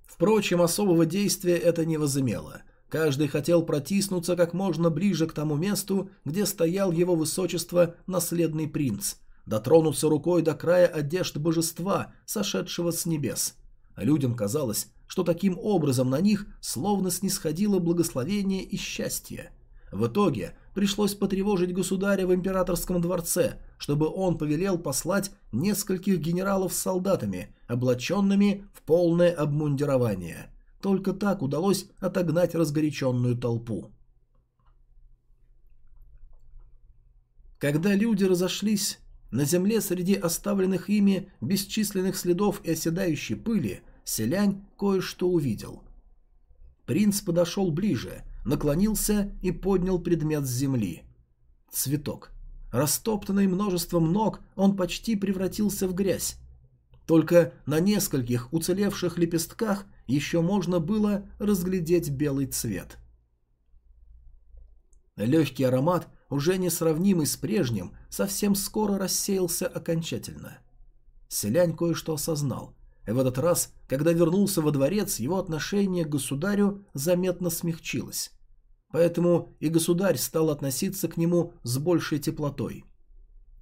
Впрочем, особого действия это не возымело. Каждый хотел протиснуться как можно ближе к тому месту, где стоял его высочество наследный принц, дотронуться рукой до края одежд божества, сошедшего с небес. Людям казалось, что таким образом на них словно снисходило благословение и счастье. В итоге пришлось потревожить государя в императорском дворце, чтобы он повелел послать нескольких генералов с солдатами, облаченными в полное обмундирование. Только так удалось отогнать разгоряченную толпу. Когда люди разошлись, на земле среди оставленных ими бесчисленных следов и оседающей пыли Селянь кое-что увидел. Принц подошел ближе, наклонился и поднял предмет с земли. Цветок. Растоптанный множеством ног, он почти превратился в грязь. Только на нескольких уцелевших лепестках еще можно было разглядеть белый цвет. Легкий аромат, уже несравнимый с прежним, совсем скоро рассеялся окончательно. Селянь кое-что осознал. В этот раз, когда вернулся во дворец, его отношение к государю заметно смягчилось. поэтому и государь стал относиться к нему с большей теплотой.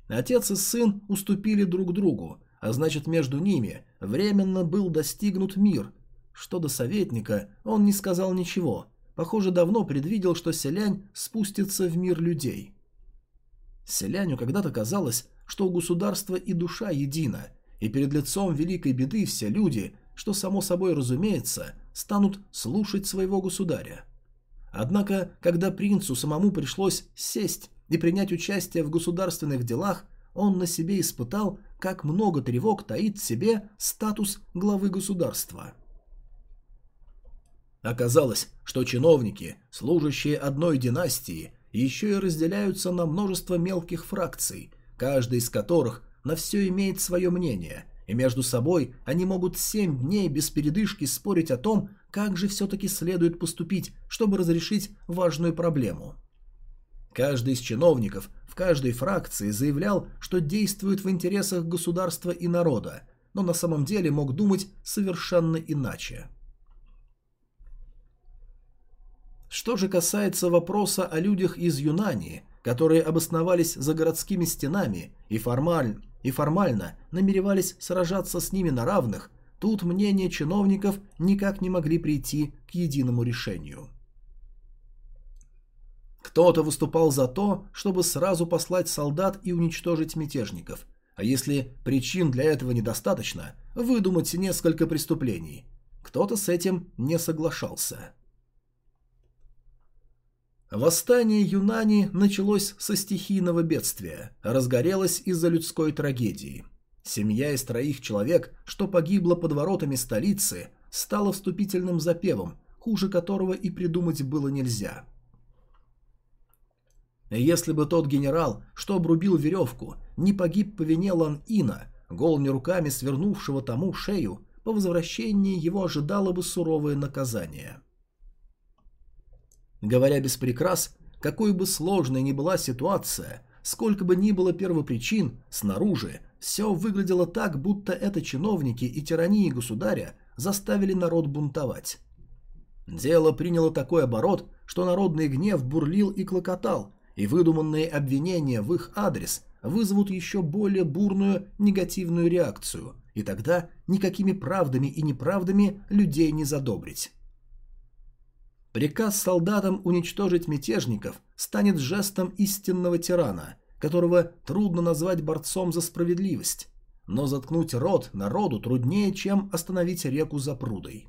Отец и сын уступили друг другу, а значит между ними временно был достигнут мир. Что до советника, он не сказал ничего, похоже давно предвидел, что селянь спустится в мир людей. Селяню когда-то казалось, что у государства и душа едина, и перед лицом великой беды все люди, что само собой разумеется, станут слушать своего государя. Однако, когда принцу самому пришлось сесть и принять участие в государственных делах, он на себе испытал, как много тревог таит в себе статус главы государства. Оказалось, что чиновники, служащие одной династии, еще и разделяются на множество мелких фракций, каждая из которых на все имеет свое мнение, и между собой они могут семь дней без передышки спорить о том, как же все-таки следует поступить, чтобы разрешить важную проблему. Каждый из чиновников в каждой фракции заявлял, что действует в интересах государства и народа, но на самом деле мог думать совершенно иначе. Что же касается вопроса о людях из Юнани, которые обосновались за городскими стенами и формально, и формально намеревались сражаться с ними на равных, тут мнения чиновников никак не могли прийти к единому решению. Кто-то выступал за то, чтобы сразу послать солдат и уничтожить мятежников, а если причин для этого недостаточно, выдумать несколько преступлений. Кто-то с этим не соглашался. Восстание Юнани началось со стихийного бедствия, разгорелось из-за людской трагедии. Семья из троих человек, что погибла под воротами столицы, стала вступительным запевом, хуже которого и придумать было нельзя. Если бы тот генерал, что обрубил веревку, не погиб по вине Лан-Ина, голыми руками свернувшего тому шею, по возвращении его ожидало бы суровое наказание. Говоря без прикрас, какой бы сложной ни была ситуация, сколько бы ни было первопричин, снаружи все выглядело так, будто это чиновники и тирании государя заставили народ бунтовать. Дело приняло такой оборот, что народный гнев бурлил и клокотал, и выдуманные обвинения в их адрес вызовут еще более бурную негативную реакцию, и тогда никакими правдами и неправдами людей не задобрить. Приказ солдатам уничтожить мятежников станет жестом истинного тирана, которого трудно назвать борцом за справедливость, но заткнуть рот народу труднее, чем остановить реку за прудой.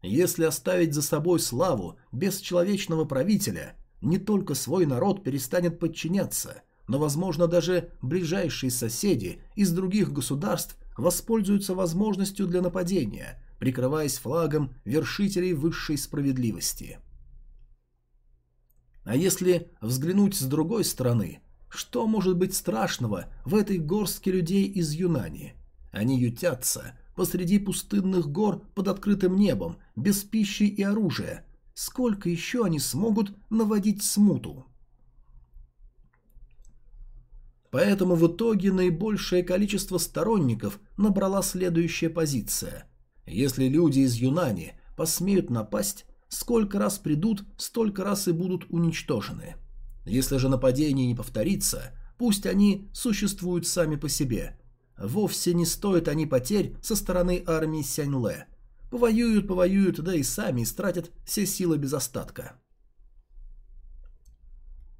Если оставить за собой славу бесчеловечного правителя, не только свой народ перестанет подчиняться, но, возможно, даже ближайшие соседи из других государств воспользуются возможностью для нападения, прикрываясь флагом вершителей высшей справедливости. А если взглянуть с другой стороны, что может быть страшного в этой горстке людей из Юнани? Они ютятся посреди пустынных гор под открытым небом, без пищи и оружия. Сколько еще они смогут наводить смуту? Поэтому в итоге наибольшее количество сторонников набрала следующая позиция. Если люди из Юнани посмеют напасть, сколько раз придут, столько раз и будут уничтожены. Если же нападение не повторится, пусть они существуют сами по себе. Вовсе не стоят они потерь со стороны армии Сяньле. Повоюют, повоюют, да и сами истратят все силы без остатка.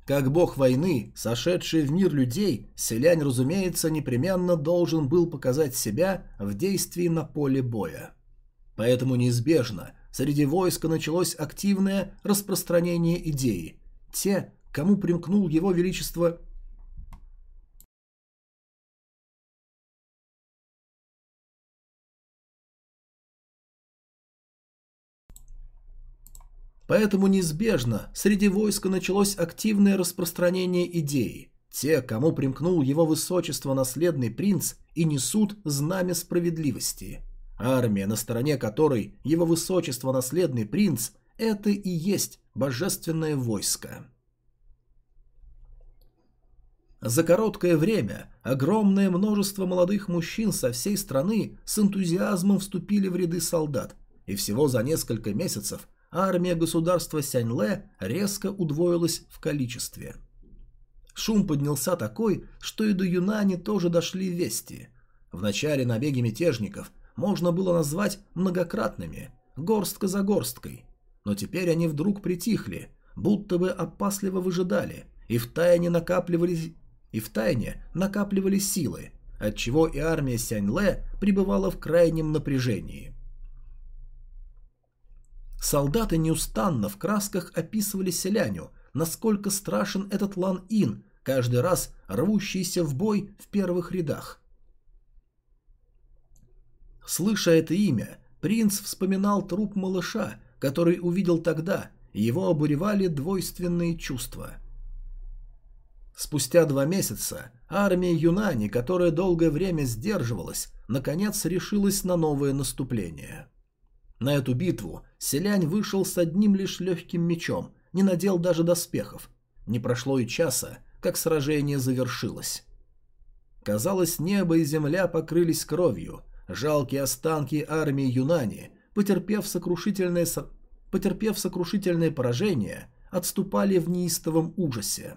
Как бог войны, сошедший в мир людей, селянь, разумеется, непременно должен был показать себя в действии на поле боя. Поэтому неизбежно среди войска началось активное распространение идеи. Те, кому примкнул его величество Поэтому неизбежно среди войска началось активное распространение идеи. Те, кому примкнул его высочество наследный принц, и несут знамя справедливости. Армия, на стороне которой его высочество наследный принц, это и есть божественное войско. За короткое время огромное множество молодых мужчин со всей страны с энтузиазмом вступили в ряды солдат, и всего за несколько месяцев армия государства Сяньле резко удвоилась в количестве. Шум поднялся такой, что и до Юнани тоже дошли вести. В начале набеги мятежников можно было назвать многократными, горстка за горсткой. Но теперь они вдруг притихли, будто бы опасливо выжидали, и втайне накапливались, и втайне накапливали силы, отчего и армия Сяньле пребывала в крайнем напряжении. Солдаты неустанно в красках описывали селяню, насколько страшен этот Лан-Ин, каждый раз рвущийся в бой в первых рядах. Слыша это имя, принц вспоминал труп малыша, который увидел тогда, и его обуревали двойственные чувства. Спустя два месяца армия Юнани, которая долгое время сдерживалась, наконец решилась на новое наступление. На эту битву селянь вышел с одним лишь легким мечом, не надел даже доспехов. Не прошло и часа, как сражение завершилось. Казалось, небо и земля покрылись кровью. Жалкие останки армии Юнани, потерпев сокрушительное, потерпев сокрушительное поражение, отступали в неистовом ужасе.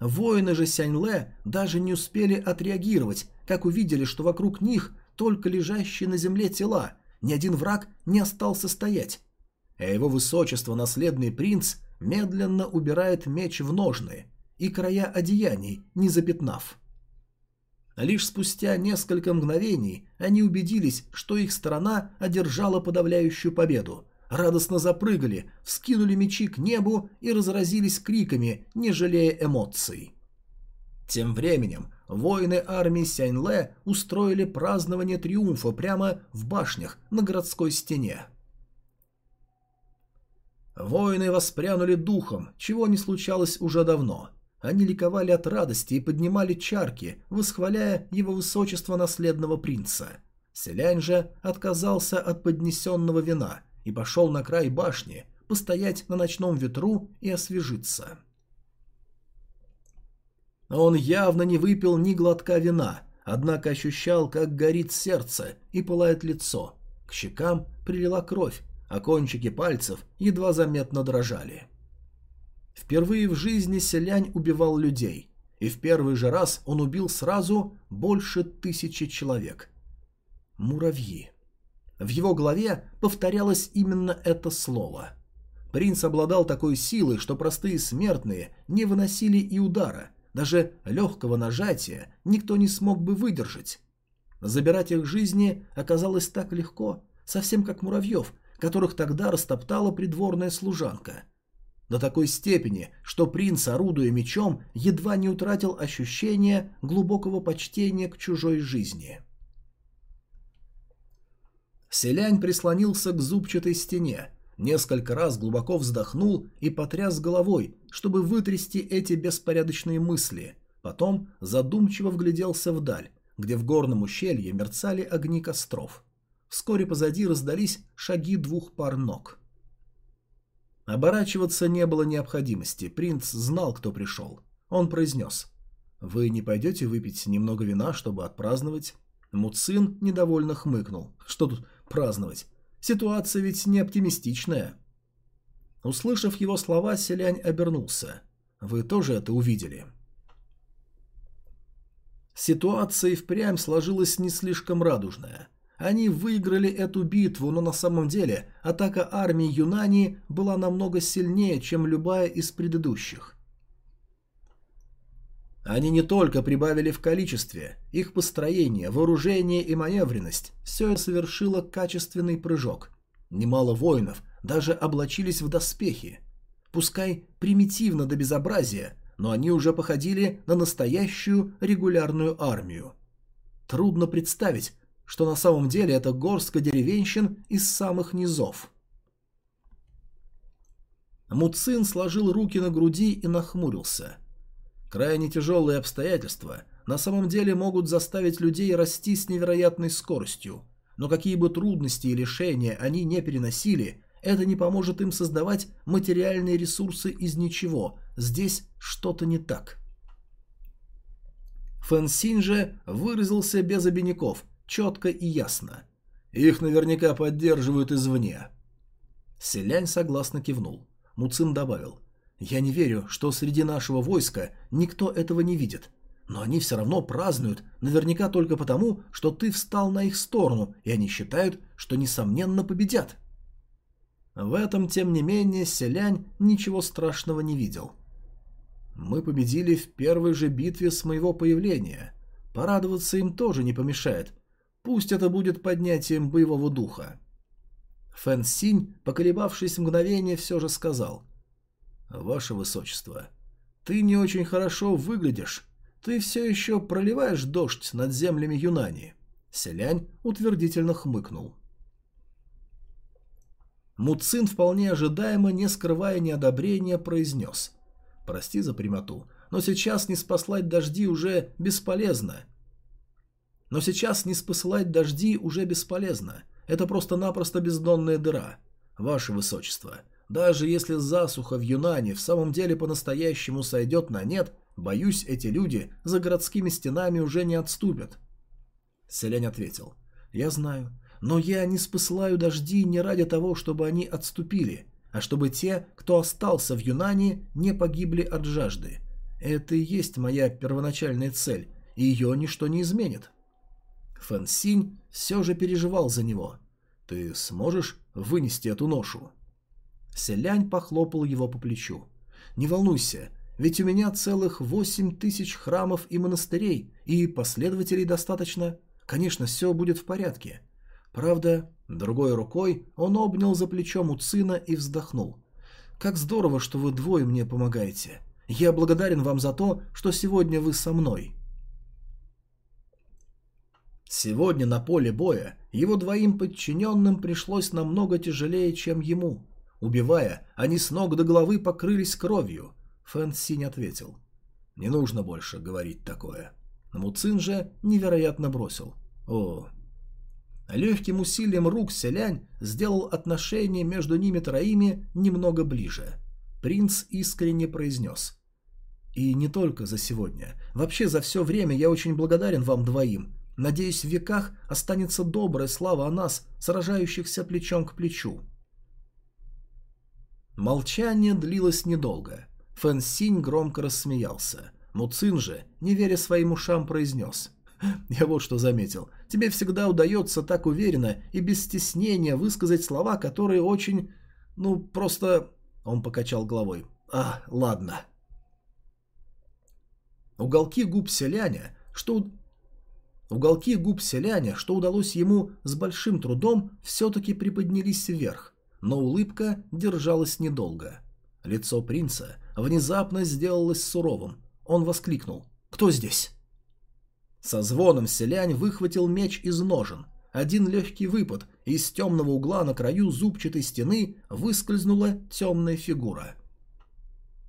Воины же Сяньле даже не успели отреагировать, как увидели, что вокруг них только лежащие на земле тела, ни один враг не остался стоять. А его высочество, наследный принц, медленно убирает меч в ножны и края одеяний, не запятнав. Лишь спустя несколько мгновений они убедились, что их сторона одержала подавляющую победу. Радостно запрыгали, вскинули мечи к небу и разразились криками, не жалея эмоций. Тем временем воины армии Сяньле устроили празднование триумфа прямо в башнях на городской стене. Воины воспрянули духом, чего не случалось уже давно. Они ликовали от радости и поднимали чарки, восхваляя его высочество наследного принца. Селянь же отказался от поднесенного вина и пошел на край башни, постоять на ночном ветру и освежиться. Он явно не выпил ни глотка вина, однако ощущал, как горит сердце и пылает лицо. К щекам прилила кровь, а кончики пальцев едва заметно дрожали. Впервые в жизни селянь убивал людей, и в первый же раз он убил сразу больше тысячи человек. Муравьи. В его голове повторялось именно это слово. Принц обладал такой силой, что простые смертные не выносили и удара, даже легкого нажатия никто не смог бы выдержать. Забирать их жизни оказалось так легко, совсем как муравьев, которых тогда растоптала придворная служанка. До такой степени, что принц, орудуя мечом, едва не утратил ощущение глубокого почтения к чужой жизни. Селянь прислонился к зубчатой стене, несколько раз глубоко вздохнул и потряс головой, чтобы вытрясти эти беспорядочные мысли. Потом задумчиво вгляделся вдаль, где в горном ущелье мерцали огни костров. Вскоре позади раздались шаги двух пар ног. Оборачиваться не было необходимости, принц знал, кто пришел. Он произнес. «Вы не пойдете выпить немного вина, чтобы отпраздновать?» Муцин недовольно хмыкнул. «Что тут праздновать? Ситуация ведь не оптимистичная». Услышав его слова, селянь обернулся. «Вы тоже это увидели?» Ситуация и впрямь сложилась не слишком радужная. Они выиграли эту битву, но на самом деле атака армии Юнани была намного сильнее, чем любая из предыдущих. Они не только прибавили в количестве, их построение, вооружение и маневренность – все это совершило качественный прыжок. Немало воинов даже облачились в доспехи. Пускай примитивно до безобразия, но они уже походили на настоящую регулярную армию. Трудно представить, что на самом деле это горстка деревенщин из самых низов. Муцин сложил руки на груди и нахмурился. Крайне тяжелые обстоятельства на самом деле могут заставить людей расти с невероятной скоростью, но какие бы трудности и лишения они не переносили, это не поможет им создавать материальные ресурсы из ничего, здесь что-то не так. Фэн Синь же выразился без обиняков – четко и ясно. Их наверняка поддерживают извне. Селянь согласно кивнул. Муцин добавил. «Я не верю, что среди нашего войска никто этого не видит. Но они все равно празднуют, наверняка только потому, что ты встал на их сторону, и они считают, что несомненно победят». В этом, тем не менее, Селянь ничего страшного не видел. «Мы победили в первой же битве с моего появления. Порадоваться им тоже не помешает. Пусть это будет поднятием боевого духа». Фэн Синь, поколебавшись мгновение, все же сказал. «Ваше Высочество, ты не очень хорошо выглядишь. Ты все еще проливаешь дождь над землями Юнани». Селянь утвердительно хмыкнул. Муцин вполне ожидаемо, не скрывая неодобрения, произнес. «Прости за прямоту, но сейчас не спаслать дожди уже бесполезно». «Но сейчас не спасать дожди уже бесполезно. Это просто-напросто бездонная дыра. Ваше Высочество, даже если засуха в Юнане в самом деле по-настоящему сойдет на нет, боюсь, эти люди за городскими стенами уже не отступят. Селянь ответил. Я знаю, но я не спасаю дожди не ради того, чтобы они отступили, а чтобы те, кто остался в Юнане, не погибли от жажды. Это и есть моя первоначальная цель, и ее ничто не изменит. Фэн Синь все же переживал за него. «Ты сможешь вынести эту ношу?» Селянь похлопал его по плечу. «Не волнуйся, ведь у меня целых восемь тысяч храмов и монастырей, и последователей достаточно. Конечно, все будет в порядке». Правда, другой рукой он обнял за плечом Уцина и вздохнул. «Как здорово, что вы двое мне помогаете. Я благодарен вам за то, что сегодня вы со мной». Сегодня на поле боя его двоим подчиненным пришлось намного тяжелее, чем ему. Убивая, они с ног до головы покрылись кровью. Фэн Синь ответил. «Не нужно больше говорить такое». Муцин же невероятно бросил. «О, Легким усилием рук селянь сделал отношения между ними троими немного ближе. Принц искренне произнес. «И не только за сегодня. Вообще за все время я очень благодарен вам двоим. Надеюсь, в веках останется добрая слава о нас, сражающихся плечом к плечу. Молчание длилось недолго. Фэн Синь громко рассмеялся. Муцин же, не веря своим ушам, произнес. «Я вот что заметил. Тебе всегда удается так уверенно и без стеснения высказать слова, которые очень... Ну, просто...» Он покачал головой. «А, ладно». Уголки губ селяня, что Уголки губ селяня, что удалось ему с большим трудом, все-таки приподнялись вверх, но улыбка держалась недолго. Лицо принца внезапно сделалось суровым. Он воскликнул «Кто здесь?». Со звоном селянь выхватил меч из ножен. Один легкий выпад, и из темного угла на краю зубчатой стены выскользнула темная фигура.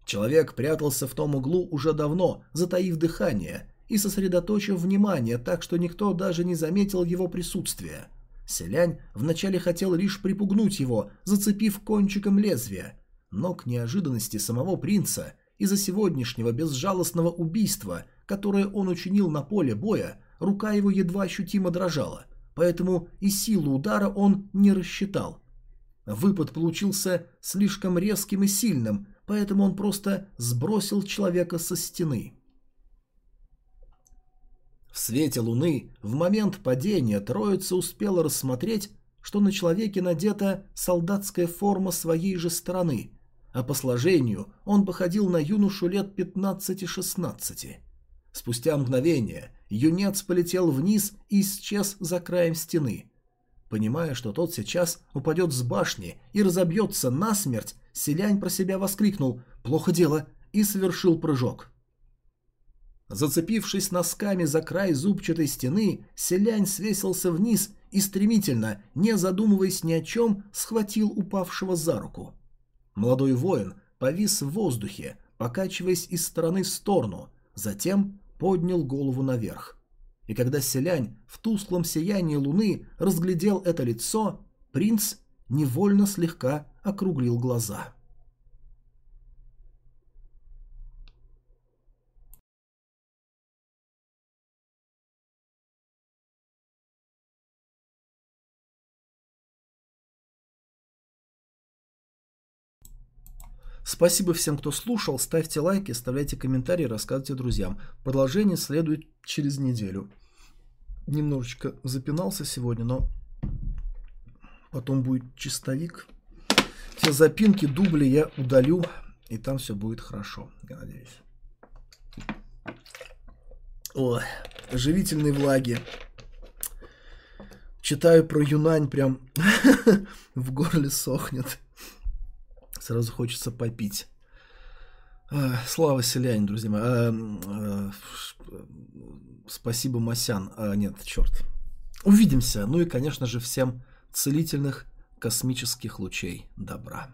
Человек прятался в том углу уже давно, затаив дыхание, и сосредоточив внимание так, что никто даже не заметил его присутствия. Селянь вначале хотел лишь припугнуть его, зацепив кончиком лезвия, но к неожиданности самого принца из-за сегодняшнего безжалостного убийства, которое он учинил на поле боя, рука его едва ощутимо дрожала, поэтому и силу удара он не рассчитал. Выпад получился слишком резким и сильным, поэтому он просто сбросил человека со стены. В свете луны в момент падения троица успела рассмотреть, что на человеке надета солдатская форма своей же страны, а по сложению он походил на юношу лет 15-16. Спустя мгновение юнец полетел вниз и исчез за краем стены. Понимая, что тот сейчас упадет с башни и разобьется насмерть, селянь про себя воскликнул «Плохо дело!» и совершил прыжок. Зацепившись носками за край зубчатой стены, селянь свесился вниз и стремительно, не задумываясь ни о чем, схватил упавшего за руку. Молодой воин повис в воздухе, покачиваясь из стороны в сторону, затем поднял голову наверх. И когда селянь в тусклом сиянии луны разглядел это лицо, принц невольно слегка округлил глаза. Спасибо всем, кто слушал. Ставьте лайки, оставляйте комментарии, рассказывайте друзьям. Продолжение следует через неделю. Немножечко запинался сегодня, но потом будет чистовик. Все запинки, дубли я удалю, и там все будет хорошо, я надеюсь. Ой, живительной влаги. Читаю про Юнань, прям в горле сохнет. Сразу хочется попить. А, слава селянин, друзья мои. А, а, спасибо, Масян. А, нет, черт. Увидимся. Ну и, конечно же, всем целительных космических лучей добра.